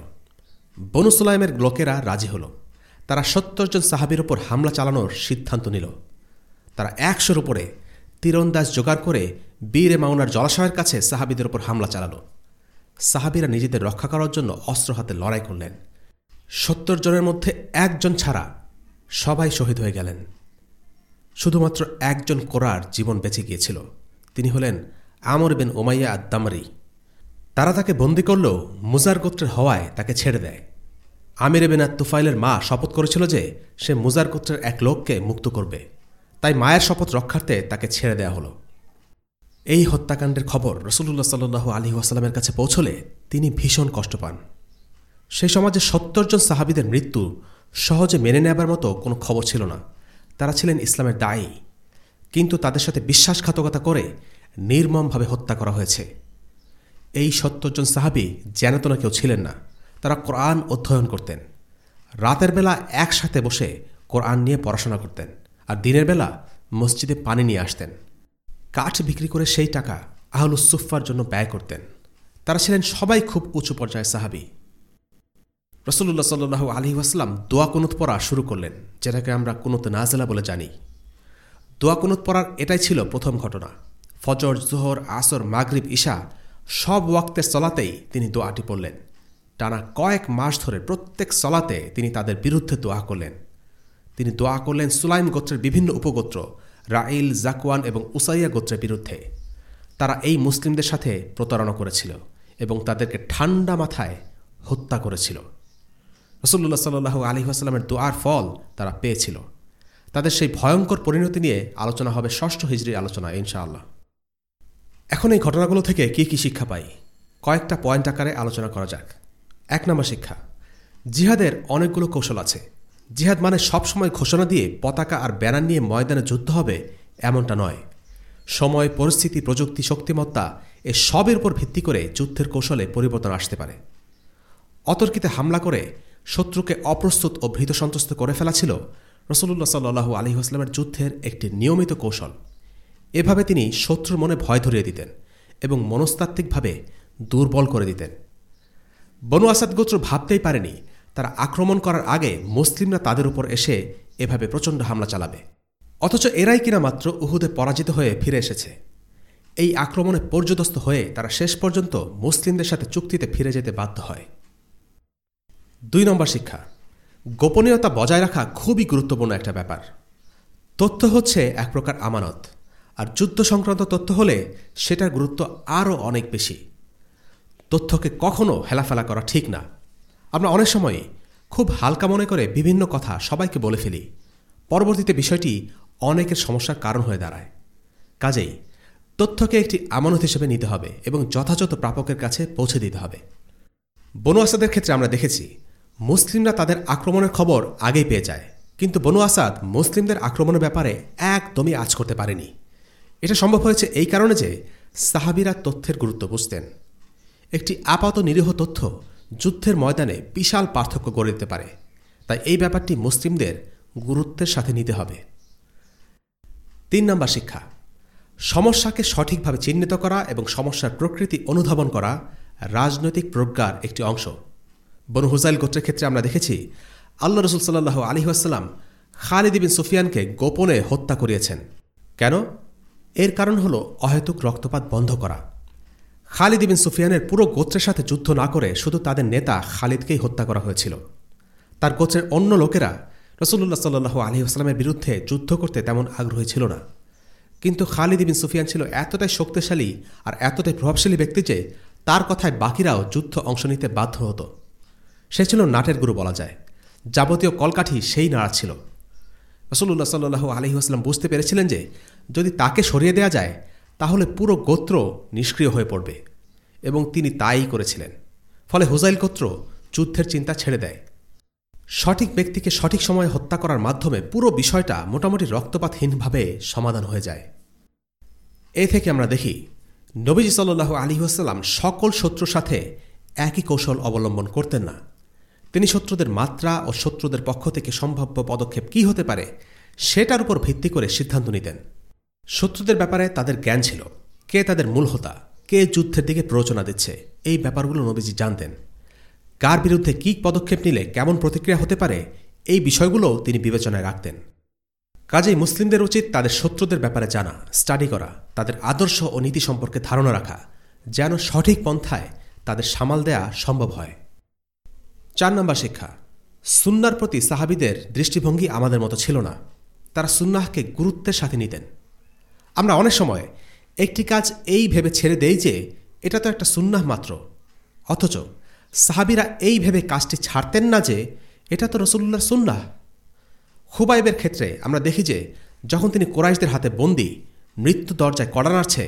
বনু সুলাইমের লোকেরা রাজি হল। তারা সত্তর জন সাহাবির ওপর হামলা চালানোর সিদ্ধান্ত নিল। তারা একশোর উপরে তীরন্দাজ জোগাড় করে বীরে মাউনার জলাশয়ের কাছে সাহাবিদের ওপর হামলা চালালো। সাহাবিরা নিজেদের রক্ষা করার জন্য অস্ত্র হাতে লড়াই করলেন। সত্তর জনের মধ্যে একজন ছাড়া সবাই শহীদ হয়ে গেলেন। শুধুমাত্র একজন কোরআর জীবন বেঁচে গিয়েছিল। তিনি হলেন আমর বিন ওমাইয়া আদামারি তারা তাকে বন্দি করলেও মুজার গোত্রের হওয়ায় তাকে ছেড়ে দেয়। আমির বিন তুফাইলের মা শপথ করেছিল যে সে মুজার গোত্রের এক লোককে মুক্ত করবে। তাই মায়ের শপথ রক্ষার্থে তাকে ছেড়ে দেওয়া হলো। এই হত্যাকাণ্ডের খবর রসুল্লাহ সাল্লু আলী ওয়াসাল্লামের কাছে পৌঁছলে তিনি ভীষণ কষ্ট পান। সেই সমাজে সত্তর জন সাহাবিদের মৃত্যু সহজে মেনে নেবার মতো কোনো খবর ছিল না। তারা ছিলেন ইসলামের দায়ী। কিন্তু তাদের সাথে বিশ্বাসঘাতকতা করে নির্মমভাবে হত্যা করা হয়েছে। এই সত্তর জন সাহাবি জ্যানতনা কেউ ছিলেন না, তারা কোরআন অধ্যয়ন করতেন। রাতের বেলা একসাথে বসে কোরআন নিয়ে পড়াশোনা করতেন আর দিনের বেলা মসজিদে পানি নিয়ে আসতেন। কাঠ বিক্রি করে সেই টাকা আহলুসুফার জন্য ব্যয় করতেন। তারা ছিলেন সবাই খুব উঁচু পর্যায়ে সাহাবি। রসুল্লাহ সাল্লু আলী ওয়াসলাম দোয়া কুনুত পড়া শুরু করলেন, যেটাকে আমরা কুনুত নাজেলা বলে জানি। দোয়া কুনুত পড়ার এটাই ছিল প্রথম ঘটনা। ফজর, জোহর, আসর, মাগরিব ঈশা সব ওয়াক্তের চলাতেই তিনি দোয়াটি পড়লেন। টানা কয়েক মাস ধরে প্রত্যেক চলাতে তিনি তাদের বিরুদ্ধে দোয়া করলেন। তিনি দোয়া করলেন সুলাইম গোত্রের বিভিন্ন উপগোত্র রাইল জাকওয়ান এবং উসাইয়া গোত্রের বিরুদ্ধে। তারা এই মুসলিমদের সাথে প্রতারণা করেছিল এবং তাদেরকে ঠান্ডা মাথায় হত্যা করেছিল। রসুল্লাহ সাল্লু আলী আসালামের দোয়ার ফল তারা পেয়েছিল। তাদের সেই ভয়ঙ্কর পরিণতি নিয়ে আলোচনা হবে ষষ্ঠ হিজড়ির আলোচনা, ইনশাআল্লাহ। এখন এই ঘটনাগুলো থেকে কি কি শিক্ষা পাই? কয়েকটা পয়েন্ট আকারে আলোচনা করা যাক। এক নম্বর শিক্ষা, জিহাদের অনেকগুলো কৌশল আছে। জিহাদ মানে সবসময় ঘোষণা দিয়ে পতাকা আর ব্যানার নিয়ে ময়দানে যুদ্ধ হবে এমনটা নয়। সময়, পরিস্থিতি, প্রযুক্তি, শক্তিমত্তা, এ সবের উপর ভিত্তি করে যুদ্ধের কৌশলে পরিবর্তন আসতে পারে। অতর্কিতে হামলা করে শত্রুকে অপ্রস্তুত ও ভীত সন্ত্রস্ত করে ফেলা ছিল রসুল্লাহ সাল্লু আলহিহাস্লামের যুদ্ধের একটি নিয়মিত কৌশল। এভাবে তিনি শত্রুর মনে ভয় ধরিয়ে দিতেন এবং মনস্তাত্ত্বিকভাবে দুর্বল করে দিতেন। বনু আসাদ গোত্র ভাবতেই পারেনি তারা আক্রমণ করার আগে মুসলিমরা তাদের উপর এসে এভাবে প্রচণ্ড হামলা চালাবে। অথচ এরাই কিনা মাত্র উহুদে পরাজিত হয়ে ফিরে এসেছে। এই আক্রমণে পর্যদস্ত হয়ে তারা শেষ পর্যন্ত মুসলিমদের সাথে চুক্তিতে ফিরে যেতে বাধ্য হয়। দুই নম্বর শিক্ষা। গোপনীয়তা বজায় রাখা খুবই গুরুত্বপূর্ণ একটা ব্যাপার। তথ্য হচ্ছে এক প্রকার আমানত, আর যুদ্ধ সংক্রান্ত তথ্য হলে সেটার গুরুত্ব আরও অনেক বেশি। তথ্যকে কখনও হেলাফেলা করা ঠিক না। আমরা অনেক সময় খুব হালকা মনে করে বিভিন্ন কথা সবাইকে বলে ফেলি। পরবর্তীতে বিষয়টি অনেকের সমস্যার কারণ হয়ে দাঁড়ায়। কাজেই তথ্যকে একটি আমানত হিসেবে নিতে হবে এবং যথাযথ প্রাপকের কাছে পৌঁছে দিতে হবে। বনু আসাদের ক্ষেত্রে আমরা দেখেছি মুসলিমরা তাদের আক্রমণের খবর আগেই পেয়ে যায়। কিন্তু বনু আসাদ মুসলিমদের আক্রমণের ব্যাপারে একদমই আজ করতে পারেনি। এটা সম্ভব হয়েছে এই কারণে যে সাহাবিরা তথ্যের গুরুত্ব বুঝতেন। একটি আপাত নিরীহ তথ্য যুদ্ধের ময়দানে বিশাল পার্থক্য গড়ে দিতে পারে। তাই এই ব্যাপারটি মুসলিমদের গুরুত্বের সাথে নিতে হবে। তিন নম্বর শিক্ষা। সমস্যাকে সঠিকভাবে চিহ্নিত করা এবং সমস্যার প্রকৃতি অনুধাবন করা রাজনৈতিক প্রজ্ঞার একটি অংশ। বনু হুজাইল গোত্রের ক্ষেত্রে আমরা দেখেছি, আল্লাহ রসুল সাল্লাহ আলহিহাস্লাম খালিদ বিন সুফিয়ানকে গোপনে হত্যা করিয়েছেন। কেন? এর কারণ হল অহেতুক রক্তপাত বন্ধ করা। খালিদ বিন সুফিয়ানের পুরো গোত্রের সাথে যুদ্ধ না করে শুধু তাদের নেতা খালিদকেই হত্যা করা হয়েছিল। তার গোত্রের অন্য লোকেরা রসুল্লাহ সাল্লু আলী আসলামের বিরুদ্ধে যুদ্ধ করতে তেমন আগ্রহী ছিল না। কিন্তু খালিদ বিন সুফিয়ান ছিল এতটাই শক্তিশালী আর এতটাই প্রভাবশালী ব্যক্তি যে তার কথায় বাকিরাও যুদ্ধ অংশ নিতে বাধ্য হতো। সে ছিল নাটের গুরু বলা যায়। যাবতীয় কলকাঠি সেই নাড়া ছিল। রসুল্লাহ সাল্লু আলহিহাস্লাম বুঝতে পেরেছিলেন যে, যদি তাকে সরিয়ে দেয়া যায়, তাহলে পুরো গোত্র নিষ্ক্রিয় হয়ে পড়বে। এবং তিনি তাই করেছিলেন। ফলে হুজাইল গোত্র যুদ্ধের চিন্তা ছেড়ে দেয়। সঠিক ব্যক্তিকে সঠিক সময়ে হত্যা করার মাধ্যমে পুরো বিষয়টা মোটামুটি রক্তপাতহীনভাবে সমাধান হয়ে যায়। এ থেকে আমরা দেখি, নবীজি সাল্লু আলী আসাল্লাম সকল শত্রুর সাথে একই কৌশল অবলম্বন করতেন না। তিনি শত্রুদের মাত্রা ও শত্রুদের পক্ষ থেকে সম্ভাব্য পদক্ষেপ কি হতে পারে, সেটার উপর ভিত্তি করে সিদ্ধান্ত নিতেন। শত্রুদের ব্যাপারে তাদের জ্ঞান ছিল, কে তাদের মূল হোতা, কে যুদ্ধের দিকে প্ররোচনা দিচ্ছে, এই ব্যাপারগুলো নবীজি জানতেন। কার বিরুদ্ধে কী পদক্ষেপ নিলে কেমন প্রতিক্রিয়া হতে পারে, এই বিষয়গুলো তিনি বিবেচনায় রাখতেন। কাজেই মুসলিমদের উচিত তাদের শত্রুদের ব্যাপারে জানা স্টাডি করা, তাদের আদর্শ ও নীতি সম্পর্কে ধারণা রাখা, যেন সঠিক পন্থায় তাদের সামাল দেয়া সম্ভব হয়। চার নম্বর শিক্ষা, সুন্নার প্রতি সাহাবিদের দৃষ্টিভঙ্গি আমাদের মতো ছিল না। তারা সুন্নাহকে গুরুত্বের সাথে নিতেন। আমরা অনেক সময় একটি কাজ এই ভেবে ছেড়ে দেই যে এটা তো একটা সুন্নাহ মাত্র। অথচ সাহাবিরা এই ভেবে কাজটি ছাড়তেন না যে এটা তো রসুল্লাহর সুন্নাহ। খুবাইবের ক্ষেত্রে আমরা দেখি যে যখন তিনি কোরাইশদের হাতে বন্দি, মৃত্যু দরজায় কড়া নাড়ছে,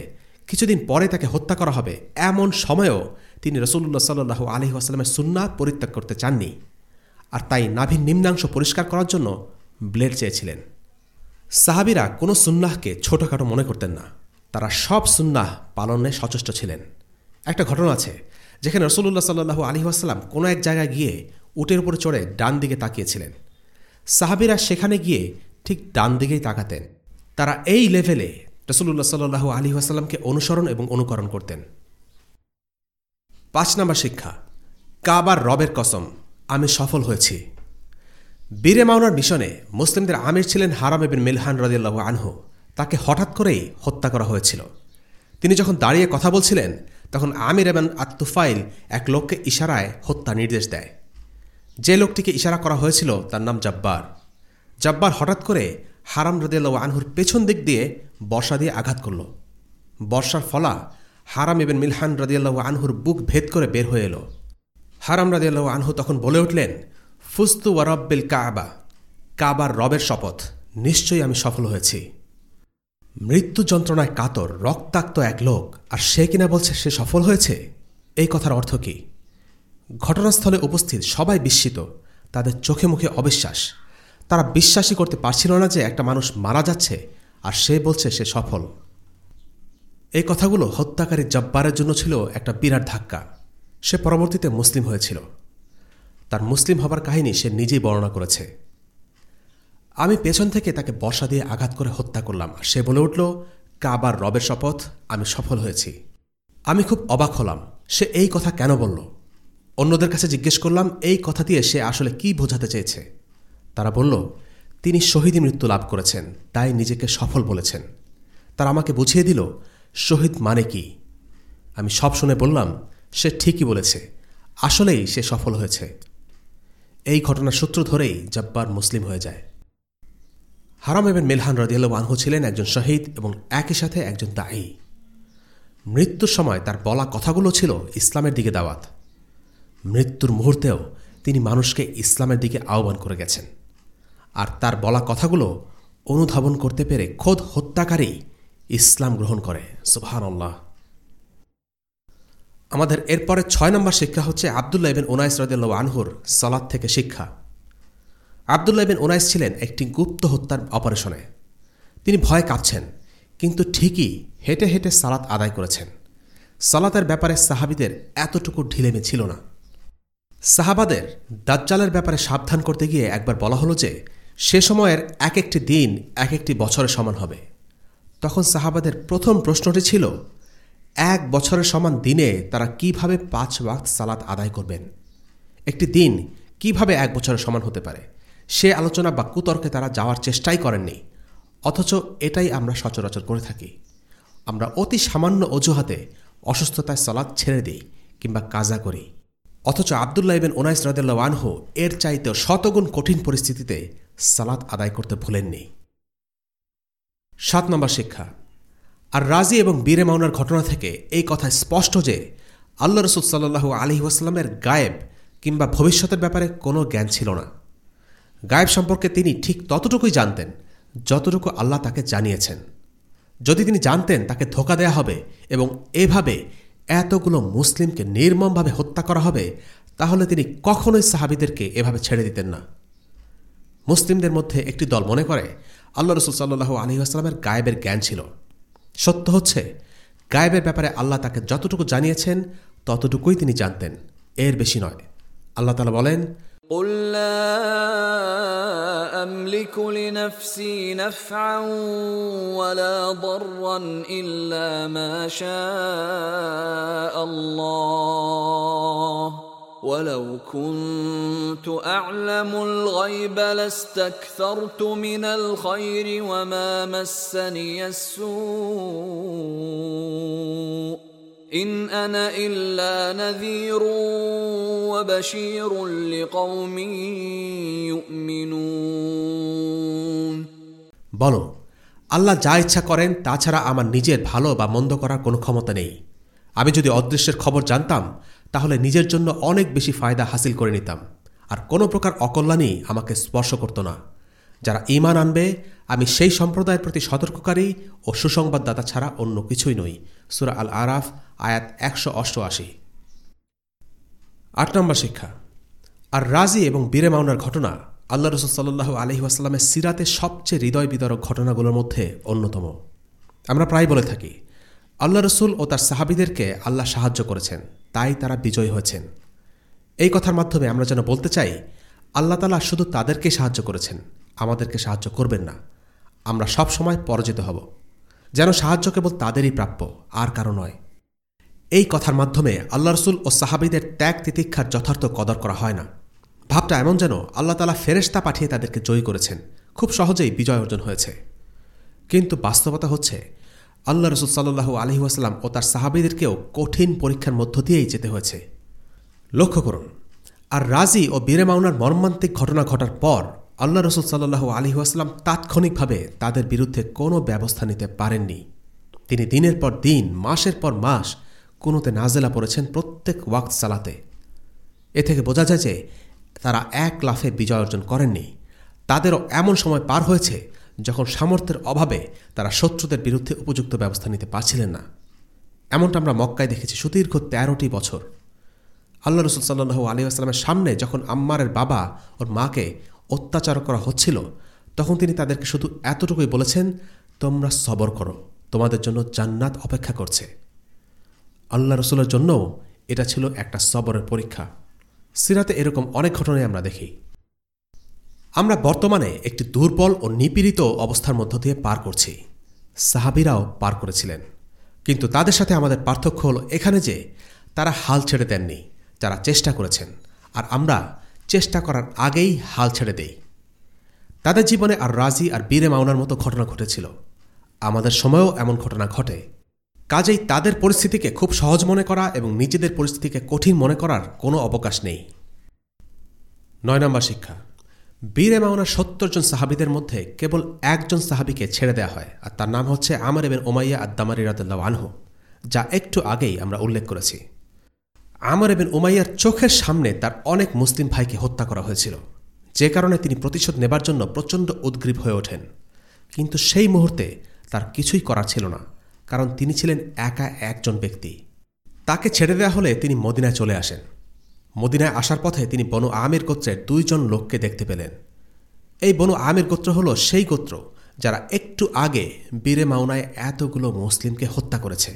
কিছুদিন পরে তাকে হত্যা করা হবে। এমন সময়েও তিনি রসুল্লাহ সাল্লু আলহি আসালামের সুন্না পরিত্যাগ করতে চাননি। আর তাই নাভির নিম্নাংশ পরিষ্কার করার জন্য ব্লেড চেয়েছিলেন। সাহাবিরা কোনো সুন্নাহকে ছোটোখাটো মনে করতেন না। তারা সব সুন্নাহ পালনে সচেষ্ট ছিলেন। একটা ঘটনা আছে, যেখানে রসুল্লাহ সাল্লু আলী আসসালাম কোনো এক জায়গায় গিয়ে উটের উপরে চড়ে ডান দিকে তাকিয়েছিলেন। সাহাবিরা সেখানে গিয়ে ঠিক ডান দিকেই তাকাতেন। তারা এই লেভেলে রসুল্লাহ সাল্লু আলী আসাল্লামকে অনুসরণ এবং অনুকরণ করতেন। পাঁচ নম্বর শিক্ষা, কাবার রবের কসম, আমি সফল হয়েছি। বীরে মাওনার মিশনে মুসলিমদের আমির ছিলেন হারাম এবিন মিলহান রদিয়াল্লাহ আনহু। তাকে হঠাৎ করেই হত্যা করা হয়েছিল। তিনি যখন দাঁড়িয়ে কথা বলছিলেন, তখন আমির এবং আত্তুফাইল এক লোককে ইশারায় হত্যা নির্দেশ দেয়। যে লোকটিকে ইশারা করা হয়েছিল, তার নাম জব্বার। জব্বার হঠাৎ করে হারাম রদিয়াল্লাহ আনহুর পেছন দিক দিয়ে বর্ষা দিয়ে আঘাত করল। বর্ষার ফলা হারাম এবেন মিলহান রদিয়াল্লাহ আনহুর বুক ভেদ করে বের হয়ে এলো। হারাম রদিয়াল্লাহ আনহু তখন বলে উঠলেন, ফুস্তু ওয়ারব্বিল কাবা, কাবার রবের শপথ, নিশ্চয়ই আমি সফল হয়েছি। মৃত্যু যন্ত্রণায় কাতর, রক্তাক্ত এক লোক, আর সে কিনা বলছে সে সফল হয়েছে? এই কথার অর্থ কি? ঘটনাস্থলে উপস্থিত সবাই বিস্মিত, তাদের চোখে মুখে অবিশ্বাস। তারা বিশ্বাসই করতে পারছিল না যে একটা মানুষ মারা যাচ্ছে, আর সে বলছে সে সফল। এই কথাগুলো হত্যাকারী জব্বারের জন্য ছিল একটা বিরাট ধাক্কা। সে পরবর্তীতে মুসলিম হয়েছিল। তার মুসলিম হবার কাহিনী সে নিজেই বর্ণনা করেছে। আমি পেছন থেকে তাকে বর্ষা দিয়ে আঘাত করে হত্যা করলাম। সে বলে উঠল, কাবার রবের শপথ, আমি সফল হয়েছি। আমি খুব অবাক হলাম। সে এই কথা কেন বলল? অন্যদের কাছে জিজ্ঞেস করলাম, এই কথা দিয়ে সে আসলে কি বোঝাতে চেয়েছে? তারা বলল, তিনি শহীদী মৃত্যু লাভ করেছেন, তাই নিজেকে সফল বলেছেন। তারা আমাকে বুঝিয়ে দিল শহীদ মানে কি? আমি সব শুনে বললাম, সে ঠিকই বলেছে। আসলেই সে সফল হয়েছে। এই ঘটনার সূত্র ধরেই জব্বার মুসলিম হয়ে যায়। হারাম এবং মেলহান রদিয়াল আনহু ছিলেন একজন শহীদ এবং একই সাথে একজন দায়ী। মৃত্যুর সময় তার বলা কথাগুলো ছিল ইসলামের দিকে দাওয়াত। মৃত্যুর মুহূর্তেও তিনি মানুষকে ইসলামের দিকে আহ্বান করে গেছেন। আর তার বলা কথাগুলো অনুধাবন করতে পেরে খোদ হত্যাকারী ইসলাম গ্রহণ করে। সুবহান আল্লাহ আমাদের এরপরে ছয় নম্বর শিক্ষা হচ্ছে আবদুল্লাহ ইবেন ওনাইস রদিল্লা আনহুর সালাদ থেকে শিক্ষা। আবদুল্লাহ ইবেন ওনাইস ছিলেন একটি গুপ্ত হত্যার অপারেশনে। তিনি ভয় কাঁপছেন, কিন্তু ঠিকই হেঁটে হেঁটে সালাত আদায় করেছেন। সালাতের ব্যাপারে সাহাবিদের এতটুকু ঢিলেমি ছিল না। সাহাবাদের দাজ্জালের ব্যাপারে সাবধান করতে গিয়ে একবার বলা হলো যে, সে সময়ের এক একটি দিন এক একটি বছরের সমান হবে। তখন সাহাবাদের প্রথম প্রশ্নটি ছিল, এক বছরের সমান দিনে তারা কীভাবে পাঁচ ওয়াক্ত সালাত আদায় করবেন? একটি দিন কীভাবে এক বছরের সমান হতে পারে? সে আলোচনা বা কুতর্কে তারা যাওয়ার চেষ্টাই করেননি। অথচ এটাই আমরা সচরাচর করে থাকি। আমরা অতি সামান্য অজুহাতে অসুস্থতায় সালাদ ছেড়ে দিই কিংবা কাজা করি। অথচ আবদুল্লাহ ইবেন ওনাইস রদাল্লা আনহু এর চাইতেও শতগুণ কঠিন পরিস্থিতিতে সালাদ আদায় করতে ভুলেননি। সাত নম্বর শিক্ষা। আর রাজি এবং বীরে মাউনার ঘটনা থেকে এই কথা স্পষ্ট যে আল্লাহ রসুল সাল্লু আলি ওয়াসাল্লামের গায়েব কিংবা ভবিষ্যতের ব্যাপারে কোনো জ্ঞান ছিল না। গায়েব সম্পর্কে তিনি ঠিক ততটুকুই জানতেন যতটুকু আল্লাহ তাকে জানিয়েছেন। যদি তিনি জানতেন, তাকে ধোকা দেয়া হবে এবং এভাবে এতগুলো মুসলিমকে নির্মমভাবে হত্যা করা হবে, তাহলে তিনি কখনোই সাহাবিদেরকে এভাবে ছেড়ে দিতেন না। মুসলিমদের মধ্যে একটি দল মনে করে আল্লাহ রসুল সাল্লু আলী আসলামের গায়েবের জ্ঞান ছিল সত্য হচ্ছে গায়েবের ব্যাপারে আল্লাহ তাকে যতটুকু জানিয়েছেন ততটুকুই তিনি জানতেন এর বেশি নয় আল্লাহ তালা বলেন قل لا املك لنفسي نفعا ولا ضرا الا ما شاء الله ولو كنت اعلم الغيب لاستكثرت من الخير وما مسني السوء ان انا الا نذير وبشير لقوم يؤمنون বলো আল্লাহ যা ইচ্ছা করেন তাছাড়া আমার নিজের ভালো বা মন্দ করার কোনো ক্ষমতা নেই আমি যদি অদৃশ্যের খবর জানতাম তাহলে নিজের জন্য অনেক বেশি ফায়দা হাসিল করে নিতাম। আর কোনো প্রকার অকল্যাণই আমাকে স্পর্শ করত না। যারা ইমান আনবে, আমি সেই সম্প্রদায়ের প্রতি সতর্ককারী ও সুসংবাদদাতা ছাড়া অন্য কিছুই নই। সুরা আল আরাফ আয়াত একশো অষ্টআশি। আট নম্বর শিক্ষা। আর রাজি এবং বীরে মাউনার ঘটনা আল্লাহ রসুল সাল্লাহ আলহি আসাল্লামের সিরাতে সবচেয়ে হৃদয় বিদারক ঘটনাগুলোর মধ্যে অন্যতম। আমরা প্রায় বলে থাকি আল্লাহ রসুল ও তার সাহাবিদেরকে আল্লাহ সাহায্য করেছেন, তাই তারা বিজয়ী হয়েছেন। এই কথার মাধ্যমে আমরা যেন বলতে চাই, আল্লাহ তালা শুধু তাদেরকে সাহায্য করেছেন, আমাদেরকে সাহায্য করবেন না। আমরা সব সময় পরাজিত হব। যেন সাহায্য কেবল তাদেরই প্রাপ্য, আর কারও নয়। এই কথার মাধ্যমে আল্লাহ রসুল ও সাহাবিদের ত্যাগ তিতিক্ষার যথার্থ কদর করা হয় না। ভাবটা এমন যেন আল্লাহ তালা ফেরেস্তা পাঠিয়ে তাদেরকে জয়ী করেছেন। খুব সহজেই বিজয় অর্জন হয়েছে। কিন্তু বাস্তবতা হচ্ছে আল্লাহ রসুল সাল্লু আলহি ওয়াসাল্লাম ও তার সাহাবিদেরকেও কঠিন পরীক্ষার মধ্য দিয়েই যেতে হয়েছে। লক্ষ্য করুন, আর রাজি ও বীরে মাউনার মর্মান্তিক ঘটনা ঘটার পর আল্লাহ রসুল সাল্লু আলী ওয়াসাল্লাম তাৎক্ষণিকভাবে তাদের বিরুদ্ধে কোনো ব্যবস্থা নিতে পারেননি। তিনি দিনের পর দিন, মাসের পর মাস কোনোতে নাজেলা পড়েছেন প্রত্যেক ওয়াক্ত সালাতে। এ থেকে বোঝা যায় যে তারা এক লাফে বিজয় অর্জন করেননি। তাদেরও এমন সময় পার হয়েছে যখন সামর্থ্যের অভাবে তারা শত্রুদের বিরুদ্ধে উপযুক্ত ব্যবস্থা নিতে পারছিলেন না। এমনটা আমরা মক্কায় দেখেছি সুদীর্ঘ তেরোটি বছর। আল্লাহ রসুল সাল্লু আলী আসলামের সামনে যখন আম্মারের বাবা ওর মাকে অত্যাচার করা হচ্ছিল, তখন তিনি তাদেরকে শুধু এতটুকুই বলেছেন, তোমরা সবর করো, তোমাদের জন্য জান্নাত অপেক্ষা করছে। আল্লাহ রসুলের জন্যও এটা ছিল একটা সবরের পরীক্ষা। সিরাতে এরকম অনেক ঘটনায় আমরা দেখি। আমরা বর্তমানে একটি দুর্বল ও নিপীড়িত অবস্থার মধ্য দিয়ে পার করছি। সাহাবিরাও পার করেছিলেন। কিন্তু তাদের সাথে আমাদের পার্থক্য হল এখানে যে তারা হাল ছেড়ে দেননি, যারা চেষ্টা করেছেন। আর আমরা চেষ্টা করার আগেই হাল ছেড়ে দেই। তাদের জীবনে আর রাজি আর বীরে মাওনার মতো ঘটনা ঘটেছিল। আমাদের সময়েও এমন ঘটনা ঘটে। কাজেই তাদের পরিস্থিতিকে খুব সহজ মনে করা এবং নিজেদের পরিস্থিতিকে কঠিন মনে করার কোনো অবকাশ নেই। নয় নম্বর শিক্ষা। বীরে মাওনার সত্তর জন সাহাবিদের মধ্যে কেবল একজন সাহাবিকে ছেড়ে দেওয়া হয়, আর তার নাম হচ্ছে আমর এবং ওমাইয়া আদামারি রাদুল্লাহ আনহু, যা একটু আগেই আমরা উল্লেখ করেছি। আমার এবং উমাইয়ার চোখের সামনে তার অনেক মুসলিম ভাইকে হত্যা করা হয়েছিল। যে কারণে তিনি প্রতিশোধ নেবার জন্য প্রচণ্ড উদ্গ্রীব হয়ে ওঠেন। কিন্তু সেই মুহূর্তে তার কিছুই করা ছিল না, কারণ তিনি ছিলেন একা একজন ব্যক্তি। তাকে ছেড়ে দেওয়া হলে তিনি মদিনায় চলে আসেন। মদিনায় আসার পথে তিনি বনু আমের গোত্রের দুইজন লোককে দেখতে পেলেন। এই বনু আমের গোত্র হল সেই গোত্র যারা একটু আগে বীরে মাওনায় এতগুলো মুসলিমকে হত্যা করেছে।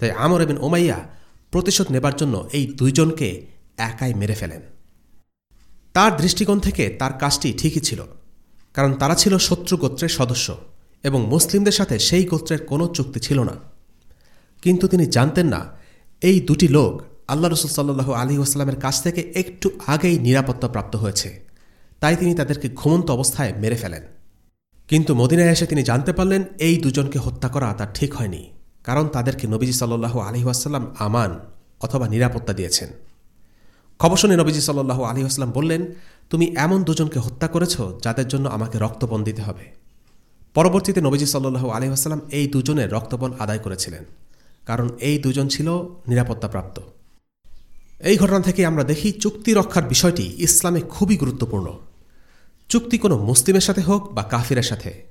তাই আমর এবেন ওমাইয়া প্রতিশোধ নেবার জন্য এই দুইজনকে একাই মেরে ফেলেন। তার দৃষ্টিকোণ থেকে তার কাজটি ঠিকই ছিল, কারণ তারা ছিল শত্রু গোত্রের সদস্য এবং মুসলিমদের সাথে সেই গোত্রের কোনো চুক্তি ছিল না। কিন্তু তিনি জানতেন না, এই দুটি লোক আল্লাহ রসুল সাল্লু আলী আসলামের কাছ থেকে একটু আগেই নিরাপত্তা প্রাপ্ত হয়েছে। তাই তিনি তাদেরকে ঘুমন্ত অবস্থায় মেরে ফেলেন। কিন্তু মদিনায় এসে তিনি জানতে পারলেন, এই দুজনকে হত্যা করা তার ঠিক হয়নি, কারণ তাদেরকে নবীজি সাল্লু আলহিহাসাল্লাম আমান অথবা নিরাপত্তা দিয়েছেন। খবর শুনে নবীজি সাল্লু আলহিহাস্লাম বললেন, তুমি এমন দুজনকে হত্যা করেছ যাদের জন্য আমাকে রক্তপণ দিতে হবে। পরবর্তীতে নবীজি সাল্লু আলহিহাস্লাম এই দুজনের রক্তপণ আদায় করেছিলেন, কারণ এই দুজন ছিল নিরাপত্তাপ্রাপ্ত এই ঘটনা থেকে আমরা দেখি চুক্তি রক্ষার বিষয়টি ইসলামে খুবই গুরুত্বপূর্ণ। চুক্তি কোনো মুসলিমের সাথে হোক বা কাফিরের সাথে।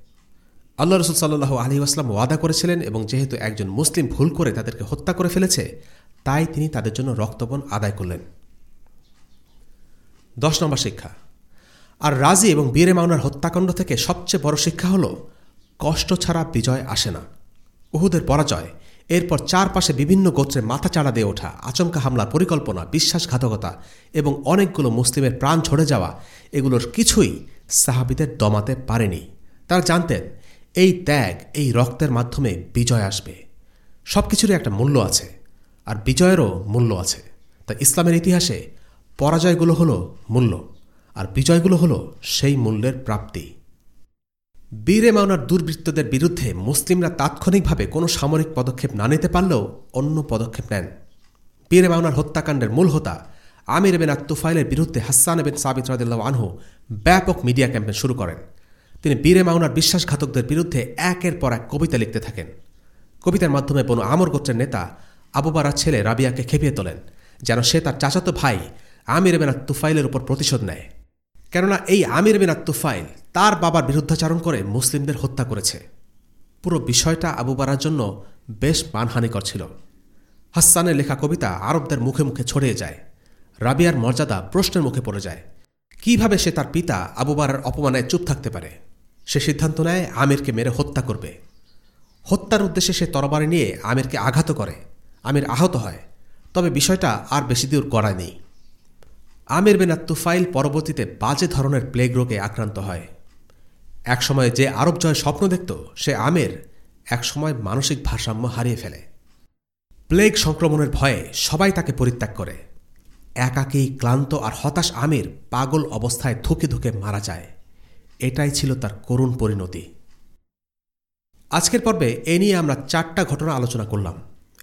আল্লাহ রসুল সাল্লাহ আলী আসলাম ওয়াদা করেছিলেন এবং যেহেতু একজন মুসলিম ভুল করে তাদেরকে হত্যা করে ফেলেছে, তাই তিনি তাদের জন্য রক্তপণ আদায় করলেন। দশ নম্বর শিক্ষা। আর রাজি এবং বীরে মাওনার হত্যাকাণ্ড থেকে সবচেয়ে বড় শিক্ষা হল, কষ্ট ছাড়া বিজয় আসে না। উহুদের পরাজয় এরপর চারপাশে বিভিন্ন গোত্রে মাথা চাড়া দিয়ে ওঠা, আচমকা হামলার পরিকল্পনা, বিশ্বাসঘাতকতা এবং অনেকগুলো মুসলিমের প্রাণ ঝরে যাওয়া, এগুলোর কিছুই সাহাবিদের দমাতে পারেনি। তারা জানতেন, এই ত্যাগ, এই রক্তের মাধ্যমে বিজয় আসবে। সব কিছুরই একটা মূল্য আছে, আর বিজয়েরও মূল্য আছে। তাই ইসলামের ইতিহাসে পরাজয়গুলো হলো মূল্য, আর বিজয়গুলো হলো সেই মূল্যের প্রাপ্তি। বীরে মাওনার দুর্বৃত্তদের বিরুদ্ধে মুসলিমরা তাৎক্ষণিকভাবে কোনো সামরিক পদক্ষেপ না নিতে পারলেও অন্য পদক্ষেপ নেন। বীরে মাওনার হত্যাকাণ্ডের মূল হোতা আমির বেন তুফাইলের বিরুদ্ধে হাসান বেন সাবিত রাদিল্লাহ আনহু ব্যাপক মিডিয়া ক্যাম্পেন শুরু করেন। তিনি বীরে মাওনার বিশ্বাসঘাতকদের বিরুদ্ধে একের পর এক কবিতা লিখতে থাকেন। কবিতার মাধ্যমে বনু আমর গোত্রের নেতা আবুবারার ছেলে রাবিয়াকে খেপিয়ে তোলেন, যেন সে তার চাচাতো ভাই আমির বেনা তুফাইলের উপর প্রতিশোধ নেয়। কেননা এই আমির বেনা তুফাইল তার বাবার বিরুদ্ধাচারণ করে মুসলিমদের হত্যা করেছে। পুরো বিষয়টা আবুবারার জন্য বেশ মানহানিকর ছিল। হাসানের লেখা কবিতা আরবদের মুখে মুখে ছড়িয়ে যায়। রাবিয়ার মর্যাদা প্রশ্নের মুখে পড়ে যায়। কীভাবে সে তার পিতা আবুবারার অপমানে চুপ থাকতে পারে? সে সিদ্ধান্ত নেয় আমিরকে মেরে হত্যা করবে। হত্যার উদ্দেশ্যে সে তরবারি নিয়ে আমিরকে আঘাত করে। আমির আহত হয়। তবে বিষয়টা আর বেশি দূর নেই। আমির বেন তুফাইল পরবর্তীতে বাজে ধরনের প্লেগ রোগে আক্রান্ত হয়। একসময় যে আরব জয় স্বপ্ন দেখত, সে আমের একসময় মানসিক ভারসাম্য হারিয়ে ফেলে। প্লেগ সংক্রমণের ভয়ে সবাই তাকে পরিত্যাগ করে। একাকী ক্লান্ত আর হতাশ আমির পাগল অবস্থায় ধুকে ধুকে মারা যায়। এটাই ছিল তার করুণ পরিণতি। আজকের পর্বে এ নিয়ে আমরা চারটা ঘটনা আলোচনা করলাম।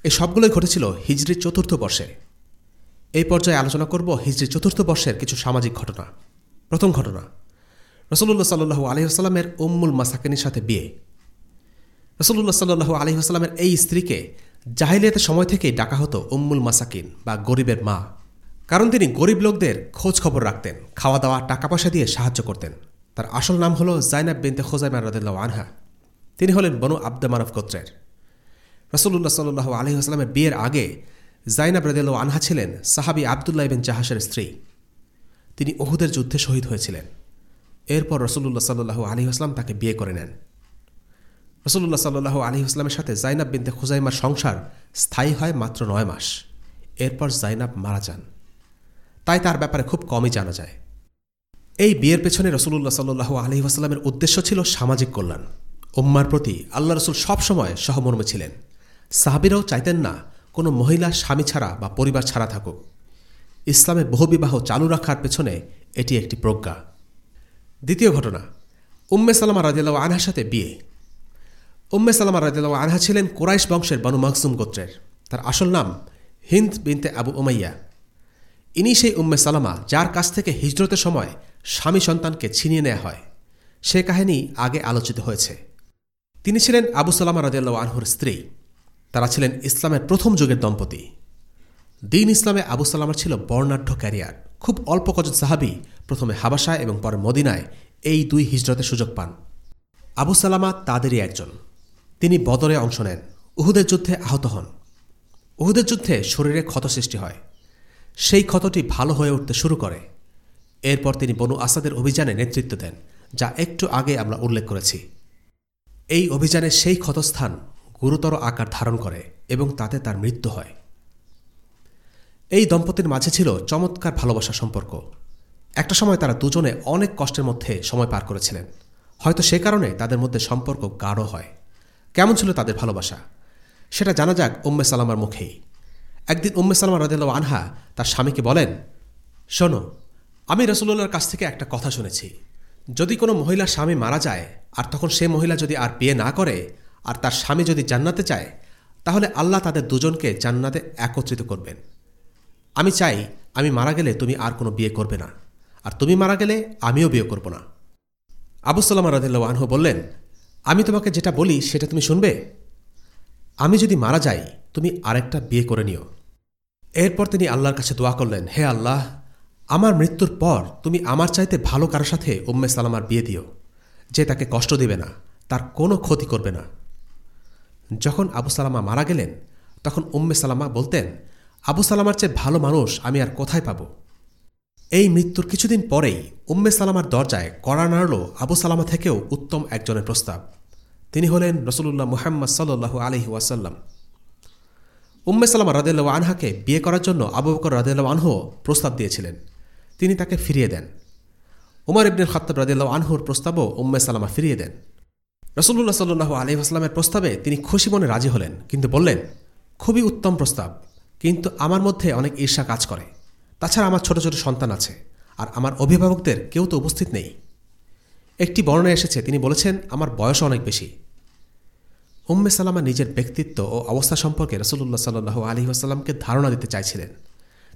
এই সবগুলোই ঘটেছিল হিজড়ির চতুর্থ বর্ষে। এই পর্যায়ে আলোচনা করব হিজড়ির চতুর্থ বর্ষের কিছু সামাজিক ঘটনা। প্রথম ঘটনা রসুল্লাহ সাল্লু আলহিহাস্লামের উম্মুল মাসাকিনের সাথে বিয়ে। রসুল্লাহ সাল্লু আলহিহাস্লামের এই স্ত্রীকে জাহিলিয়াতের সময় থেকেই ডাকা হতো উম্মুল মাসাকিন বা গরিবের মা। কারণ তিনি গরিব লোকদের খোঁজ খবর রাখতেন, খাওয়া দাওয়া টাকা পয়সা দিয়ে সাহায্য করতেন। তার আসল নাম হল জাইনাব বিনতে খোজাইমা রদুল্লাহ আনহা। তিনি হলেন বনু আব্দে মানব গোত্রের। রসুল্লাহ সাল্লু আলহি আসলামের বিয়ের আগে জাইনাব রদেল আনহা ছিলেন সাহাবি আবদুল্লাহ বিন জাহাসের স্ত্রী। তিনি ওহুদের যুদ্ধে শহীদ হয়েছিলেন। এরপর রসুল্লাহ সাল্লু আলী আসলাম তাকে বিয়ে করে নেন। রসুল্লাহ সাল্লু আলী আসলামের সাথে জাইনাব বিনতে খুজাইমার সংসার স্থায়ী হয় মাত্র নয় মাস। এরপর জাইনাব মারা যান। তাই তার ব্যাপারে খুব কমই জানা যায়। এই বিয়ের পেছনে রসুল্লাহ সাল্লু আলী আসলামের উদ্দেশ্য ছিল সামাজিক কল্যাণ। উম্মার প্রতি আল্লাহ রসুল সবসময় সহমর্মে ছিলেন। সাহাবিরাও চাইতেন না কোনো মহিলা, স্বামী ছাড়া বা পরিবার ছাড়া থাকুক। ইসলামে বহুবিবাহ চালু রাখার পেছনে এটি একটি প্রজ্ঞা। দ্বিতীয় ঘটনা, উম্মে সালামা রাজিয়াল আনহার সাথে বিয়ে। উম্মে সালামা রাজিয়াল আনহা ছিলেন কোরাইশ বংশের বানু মাকসুম গোত্রের। তার আসল নাম হিন্দ বিনতে আবু উমাইয়া। ইনি সেই উম্মে সালামা যার কাছ থেকে হিজরতের সময় স্বামী সন্তানকে ছিনিয়ে নেওয়া হয়। সে কাহিনী আগে আলোচিত হয়েছে। তিনি ছিলেন আবু সালামা রাজিয়াল্লাহ আনহুর স্ত্রী। তারা ছিলেন ইসলামের প্রথম যুগের দম্পতি। দিন ইসলামে আবু সালামার ছিল বর্ণাঢ্য ক্যারিয়ার। খুব অল্প কজন সাহাবি প্রথমে হাবাসায় এবং পরে মদিনায় এই দুই হিজরতের সুযোগ পান। আবু সালামা তাদেরই একজন। তিনি বদরে অংশ নেন। উহুদের যুদ্ধে আহত হন। উহুদের যুদ্ধে শরীরে ক্ষত সৃষ্টি হয়। সেই ক্ষতটি ভালো হয়ে উঠতে শুরু করে। এরপর তিনি বনু আসাদের অভিযানে নেতৃত্ব দেন, যা একটু আগে আমরা উল্লেখ করেছি। এই অভিযানে সেই ক্ষতস্থান গুরুতর আকার ধারণ করে এবং তাতে তার মৃত্যু হয়। এই দম্পতির মাঝে ছিল চমৎকার ভালোবাসা সম্পর্ক। একটা সময় তারা দুজনে অনেক কষ্টের মধ্যে সময় পার করেছিলেন। হয়তো সে কারণে তাদের মধ্যে সম্পর্ক গাঢ় হয়। কেমন ছিল তাদের ভালোবাসা? সেটা জানা যাক উম্মে সালামার মুখেই। একদিন উম্মে সালামা রদেল আনহা তার স্বামীকে বলেন, শোনো, আমি রসুল্লাহর কাছ থেকে একটা কথা শুনেছি। যদি কোনো মহিলার স্বামী মারা যায় আর তখন সে মহিলা যদি আর বিয়ে না করে আর তার স্বামী যদি জান্নাতে চায় তাহলে আল্লাহ তাদের দুজনকে জান্নাতে একত্রিত করবেন। আমি চাই আমি মারা গেলে তুমি আর কোনো বিয়ে করবে না। আর তুমি মারা গেলে আমিও বিয়ে করব না। আবু সাল্লামা রদুল্লাহ আনহু বললেন, আমি তোমাকে যেটা বলি সেটা তুমি শুনবে? আমি যদি মারা যাই, তুমি আরেকটা বিয়ে করে নিও। এরপর তিনি আল্লাহর কাছে দোয়া করলেন, হে আল্লাহ, আমার মৃত্যুর পর তুমি আমার চাইতে ভালো কারোর সাথে উম্মে সালামার বিয়ে দিও। যে তাকে কষ্ট দেবে না, তার কোনো ক্ষতি করবে না। যখন আবু সালামা মারা গেলেন, তখন উম্মে সালামা বলতেন আবু সালামার চেয়ে ভালো মানুষ আমি আর কোথায় পাব? এই মৃত্যুর কিছুদিন পরেই উম্মে সালামার দরজায় কড়া নাড়ল আবু সালামা থেকেও উত্তম একজনের প্রস্তাব। তিনি হলেন রসুল্লাহ মুহাম্মদ সাল্লু আলহি ওয়াসাল্লাম। উম্মে সালামা রাদেল্লা আনহাকে বিয়ে করার জন্য আবু বকর রাদেল্লা আনহ প্রস্তাব দিয়েছিলেন। তিনি তাকে ফিরিয়ে দেন। উমর ইবনুল খত্তাব রাদিল্লাহ আনহুর প্রস্তাবও উম্মে সালামা ফিরিয়ে দেন। রসুল্লাহ সাল্লু আলহি আসলামের প্রস্তাবে তিনি খুশি মনে রাজি হলেন, কিন্তু বললেন, খুবই উত্তম প্রস্তাব। কিন্তু আমার মধ্যে অনেক ঈর্ষা কাজ করে। তাছাড়া আমার ছোট ছোট সন্তান আছে, আর আমার অভিভাবকদের কেউ তো উপস্থিত নেই। একটি বর্ণনা এসেছে, তিনি বলেছেন, আমার বয়স অনেক বেশি। উম্মে সালামা নিজের ব্যক্তিত্ব ও অবস্থা সম্পর্কে রসুল্লাহ সাল্লু আলহি আসাল্লামকে ধারণা দিতে চাইছিলেন।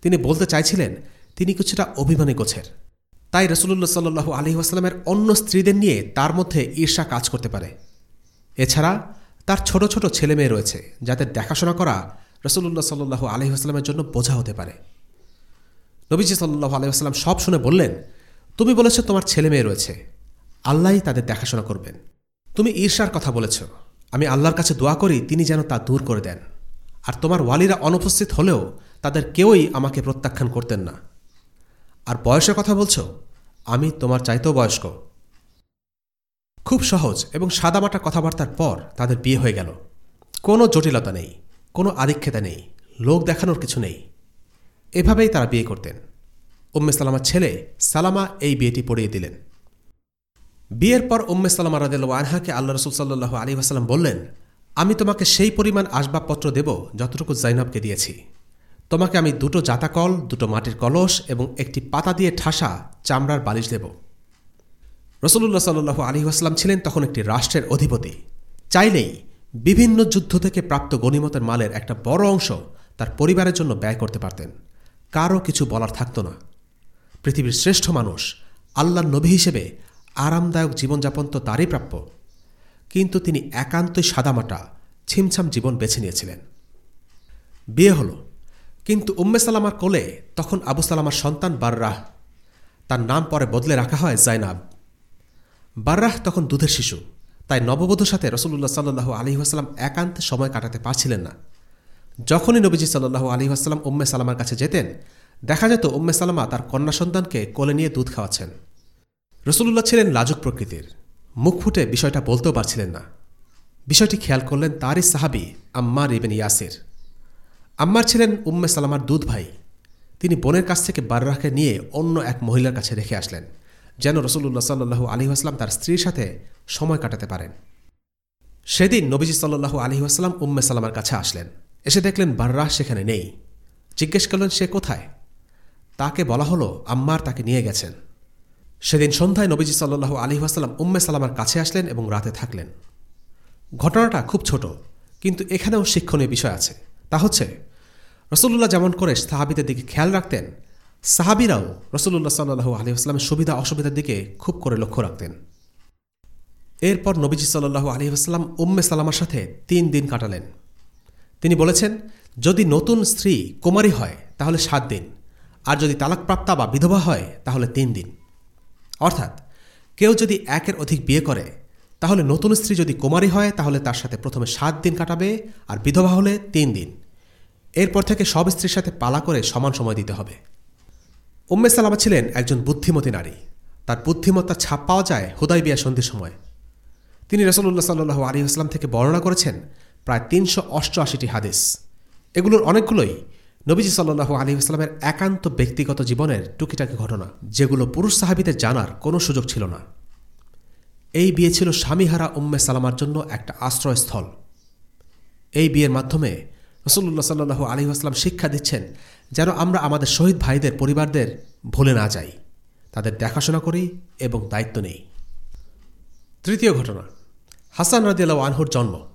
তিনি বলতে চাইছিলেন, তিনি কিছুটা অভিমানী গোছের। তাই রসুল্লাহ সাল্লু আলহি আসাল্লামের অন্য স্ত্রীদের নিয়ে তার মধ্যে ঈর্ষা কাজ করতে পারে। এছাড়া তার ছোট ছোট ছেলে মেয়ে রয়েছে, যাদের দেখাশোনা করা রসুল্লাহ সাল্লু আলহি আসলামের জন্য বোঝা হতে পারে। নবীজি সাল্লু আলহিহাস্লাম সব শুনে বললেন, তুমি বলেছ তোমার ছেলে মেয়ে রয়েছে। আল্লাহই তাদের দেখাশোনা করবেন। তুমি ঈর্ষার কথা বলেছ। আমি আল্লাহর কাছে দোয়া করি, তিনি যেন তা দূর করে দেন। আর তোমার ওয়ালিরা অনুপস্থিত হলেও তাদের কেউই আমাকে প্রত্যাখ্যান করতেন না। আর বয়সের কথা বলছ? আমি তোমার চাইতেও বয়স্ক। খুব সহজ এবং সাদামাটা কথাবার্তার পর তাদের বিয়ে হয়ে গেল। কোনো জটিলতা নেই। কোনো আধিক্ষেতা নেই, লোক দেখানোর কিছু নেই। এভাবেই তারা বিয়ে করতেন। উম্মে সালামার ছেলে সালামা এই বিয়েটি পড়িয়ে দিলেন। বিয়ের পর উম্মে সালামা রাদেল আনহাকে আল্লাহ রসুল সাল্লু আলী আসালাম বললেন, আমি তোমাকে সেই পরিমাণ আসবাবপত্র দেব যতটুকু জাইনবকে দিয়েছি। তোমাকে আমি দুটো জাতাকল, দুটো মাটির কলস এবং একটি পাতা দিয়ে ঠাসা চামড়ার বালিশ দেব। রসুল্লাহ সাল্লু আলী আসলাম ছিলেন তখন একটি রাষ্ট্রের অধিপতি। চাইলেই বিভিন্ন যুদ্ধ থেকে প্রাপ্ত গণিমতের মালের একটা বড় অংশ তার পরিবারের জন্য ব্যয় করতে পারতেন। কারও কিছু বলার থাকত না। পৃথিবীর শ্রেষ্ঠ মানুষ আল্লাহর নবী হিসেবে আরামদায়ক জীবনযাপন তো তারই প্রাপ্য। কিন্তু তিনি একান্তই সাদামাটা, ছিমছাম জীবন বেছে নিয়েছিলেন। বিয়ে হল। কিন্তু উম্মে সালামার কোলে তখন আবু সালামার সন্তান বাররাহ। তার নাম পরে বদলে রাখা হয় জাইনাব। বাররাহ তখন দুধের শিশু। তাই নববধূর সাথে রসুল্লাহ সাল্লু আলী আসাল্লাম একান্তে সময় কাটাতে পারছিলেন না। যখনই নবীজি সাল্লু আলী আসাল্লাম উম্মে সালামার কাছে যেতেন, দেখা যেত উম্মে সালামা তার কন্যা সন্তানকে কোলে নিয়ে দুধ খাওয়াচ্ছেন। রসুল্লাহ ছিলেন লাজুক প্রকৃতির। মুখ ফুটে বিষয়টা বলতেও পারছিলেন না। বিষয়টি খেয়াল করলেন তারই সাহাবি আম্মার ইবেন ইয়াসির। আম্মার ছিলেন উম্মে সালামার দুধ ভাই। তিনি বোনের কাছ থেকে বাররাকে নিয়ে অন্য এক মহিলার কাছে রেখে আসলেন। যেন রসুল্লাহ সাল্লু আলী আসলাম তার স্ত্রীর সাথে সময় কাটাতে পারেন। সেদিন নবীজি সাল্লু আলী আসলাম উম্মে সালামার কাছে আসলেন। এসে দেখলেন, বাররাহ সেখানে নেই। জিজ্ঞেস করলেন, সে কোথায়? তাকে বলা হলো, আম্মার তাকে নিয়ে গেছেন। সেদিন সন্ধ্যায় নবীজি সাল্লু আলী আসাল্লাম উম্মে সালামার কাছে আসলেন এবং রাতে থাকলেন। ঘটনাটা খুব ছোট, কিন্তু এখানেও শিক্ষণীয় বিষয় আছে। তা হচ্ছে, রসুল্লাহ যেমন করে সাহাবিদের দিকে খেয়াল রাখতেন সাহাবিরাও রসুল্লাহ সাল্লু আলী আসলামের সুবিধা অসুবিধার দিকে খুব করে লক্ষ্য রাখতেন। এরপর নবীজি সাল্লু আলী আসলাম উম্মে সালামার সাথে তিন দিন কাটালেন। তিনি বলেছেন, যদি নতুন স্ত্রী কুমারী হয়, তাহলে সাত দিন, আর যদি তালাকপ্রাপ্তা বা বিধবা হয়, তাহলে তিন দিন। অর্থাৎ, কেউ যদি একের অধিক বিয়ে করে, তাহলে নতুন স্ত্রী যদি কুমারী হয়, তাহলে তার সাথে প্রথমে সাত দিন কাটাবে, আর বিধবা হলে তিন দিন। এরপর থেকে সব স্ত্রীর সাথে পালা করে সমান সময় দিতে হবে। উম্মে সালামা ছিলেন একজন বুদ্ধিমতী নারী। তার বুদ্ধিমত্তার ছাপ পাওয়া যায় হুদাই বিয়া সন্ধির সময়। তিনি রসল্লাহ সাল্লু আলী আসলাম থেকে বর্ণনা করেছেন প্রায় তিনশো অষ্টআশিটি হাদিস। এগুলোর অনেকগুলোই নবীজি সাল্লু আলী ইসলামের একান্ত ব্যক্তিগত জীবনের টুকিটাকি ঘটনা, যেগুলো পুরুষ সাহাবিদের জানার কোনো সুযোগ ছিল না। এই বিয়ে ছিল স্বামীহারা উম্মে সালামার জন্য একটা আশ্রয়স্থল। এই বিয়ের মাধ্যমে রসুল্লাহ সাল্লু আলী আসলাম শিক্ষা দিচ্ছেন যেন আমরা আমাদের শহীদ ভাইদের পরিবারদের ভুলে না যাই। তাদের দেখাশোনা করি এবং দায়িত্ব নেই। তৃতীয় ঘটনা। হাসান রাদিয়াল্লাহ আনহুর জন্ম।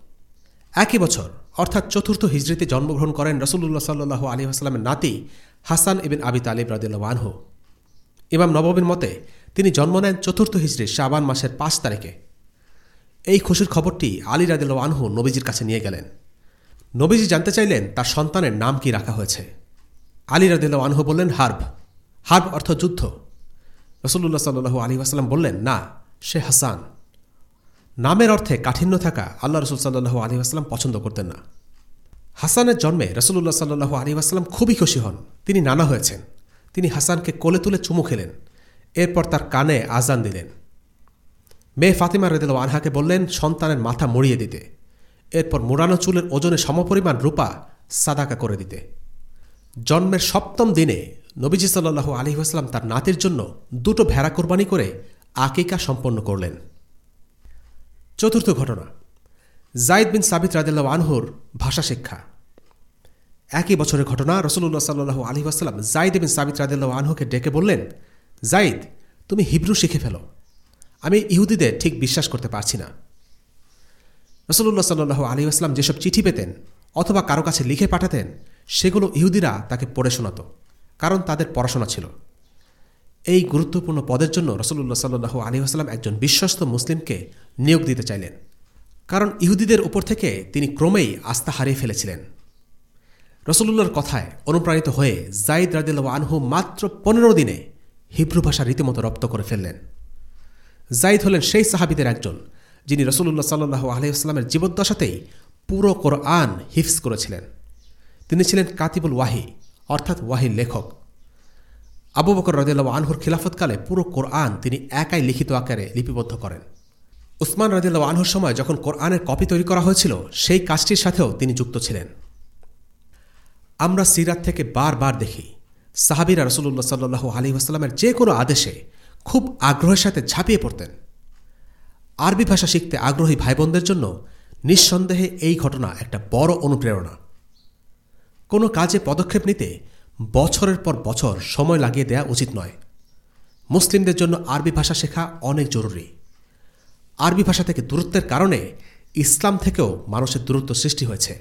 একই বছর, অর্থাৎ চতুর্থ হিজড়িতে জন্মগ্রহণ করেন রসুল্লাহ সাল্লু আলী আসলামের নাতি হাসান ইবিন আবি তালিব রাদিল্লাহ আনহু। ইমাম নবমীর মতে, তিনি জন্ম নেন চতুর্থ হিজড়ি শাবান মাসের পাঁচ তারিখে। এই খুশির খবরটি আলী রাদিল্লাহ আনহু নবীজির কাছে নিয়ে গেলেন। নবীজি জানতে চাইলেন তার সন্তানের নাম কি রাখা হয়েছে। আলী রাদিল্লাহ আনহু বললেন, হার্ব। হার্ব অর্থ যুদ্ধ। রসুল্লাহ সাল্লু আলী আসাল্লাম বললেন, না, সে হাসান। নামের অর্থে কাঠিন্য থাকা আল্লাহ রসুল সাল্লু আলী আসলাম পছন্দ করতেন না। হাসানের জন্মে রসুল্লাহ সাল্লু আলী আসলাম খুবই খুশি হন। তিনি নানা হয়েছেন। তিনি হাসানকে কোলে তুলে চুমু খেলেন। এরপর তার কানে আজান দিলেন। মেয়ে ফাতিমা রেদেল আনহাকে বললেন, সন্তানের মাথা মুড়িয়ে দিতে। এরপর মোড়ানো চুলের ওজনে সমপরিমাণ রূপা সাদাকা করে দিতে। জন্মের সপ্তম দিনে নবীজি সাল্লু আলী আসলাম তার নাতির জন্য দুটো ভেড়া কোরবানি করে আকিকা সম্পন্ন করলেন। চতুর্থ ঘটনা, জাইদ বিন সাবিত রাদিল্লা আনহুর ভাষা শিক্ষা। একই বছরের ঘটনা রসুল্লাহ সাল্লু আলী আসাল্লাম জাইদ বিন সাবিত রাদিল্লা আনহুকে ডেকে বললেন, জাইদ, তুমি হিব্রু শিখে ফেলো। আমি ইহুদিদের ঠিক বিশ্বাস করতে পারছি না। রসুল্লাহ সাল্লু আলী আসলাম যেসব চিঠি পেতেন অথবা কারও কাছে লিখে পাঠাতেন, সেগুলো ইহুদিরা তাকে পড়ে শোনাত, কারণ তাদের পড়াশোনা ছিল। এই গুরুত্বপূর্ণ পদের জন্য রসুল্লাহ সাল্লু আলী আসলাম একজন বিশ্বস্ত মুসলিমকে নিয়োগ দিতে চাইলেন, কারণ ইহুদিদের উপর থেকে তিনি ক্রমেই আস্থা হারিয়ে ফেলেছিলেন। রসুল্লাহর কথায় অনুপ্রাণিত হয়ে জাইদ রাদিল আনহু মাত্র পনেরো দিনে হিব্রু ভাষা রীতিমতো রপ্ত করে ফেললেন। জাইদ হলেন সেই সাহাবিদের একজন, যিনি রসুল্লাহ সাল্লু আলহিহাস্লামের জীবদ্দশাতেই পুরো কোরআন হিফস করেছিলেন। তিনি ছিলেন কাতিবুল ওয়াহি, অর্থাৎ ওয়াহির লেখক। আবু বকর রদিল্লা আনহুর খিলাফতকালে পুরো কোরআন তিনি একাই লিখিত আকারে লিপিবদ্ধ করেন। উসমান রদিল্লা আনহুর সময় যখন কোরআনের কপি তৈরি করা হয়েছিল, সেই কাজটির সাথেও তিনি যুক্ত ছিলেন। আমরা সিরাত থেকে বারবার দেখি, সাহাবিরা রসুল্লাহ সাল্লু আলী আসলামের যে কোনো আদেশে খুব আগ্রহের সাথে ঝাঁপিয়ে পড়তেন। আরবি ভাষা শিখতে আগ্রহী ভাই বোনদের জন্য নিঃসন্দেহে এই ঘটনা একটা বড় অনুপ্রেরণা। কোনো কাজে পদক্ষেপ নিতে বছরের পর বছর সময় লাগিয়ে দেয়া উচিত নয়। মুসলিমদের জন্য আরবি ভাষা শেখা অনেক জরুরি। আরবি ভাষা থেকে দূরত্বের কারণে ইসলাম থেকেও মানুষের দূরত্ব সৃষ্টি হয়েছে।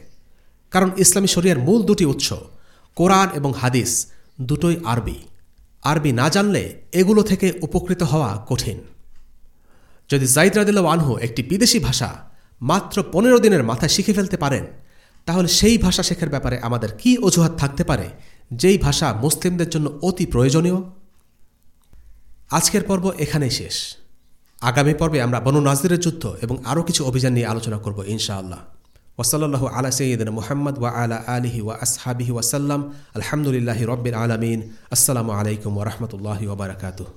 কারণ ইসলামী শরিয়ার মূল দুটি উৎস, কোরআন এবং হাদিস, দুটোই আরবি। আরবি না জানলে এগুলো থেকে উপকৃত হওয়া কঠিন। যদি জাইদ রাদিল আনহু একটি বিদেশি ভাষা মাত্র পনেরো দিনের মাথায় শিখে ফেলতে পারেন। তাহলে সেই ভাষা শেখার ব্যাপারে আমাদের কি অজুহাত থাকতে পারে? যেই ভাষা মুসলিমদের জন্য অতি প্রয়োজনীয়? আজকের পর্ব এখানেই শেষ। আগামী পর্বে আমরা বনু নাজিরের যুদ্ধ এবং আরও কিছু অভিযান নিয়ে আলোচনা করব ইনশাআল্লাহ। ওসলাল্লাহ আলা সঈদিন মোহাম্মদ ওয়া আলা আলিহি ওয়া আসহাবিহি ওয়াসাল্লাম আলহামদুলিল্লাহি রব্বিল আলমিন। আসসালামু আলাইকুম ওরহমতুল্লাহি ওবরাকাতুহ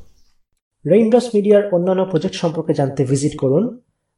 রেইনড্রপস মিডিয়ার অন্যান্য প্রজেক্ট সম্পর্কে জানতে ভিজিট করুন।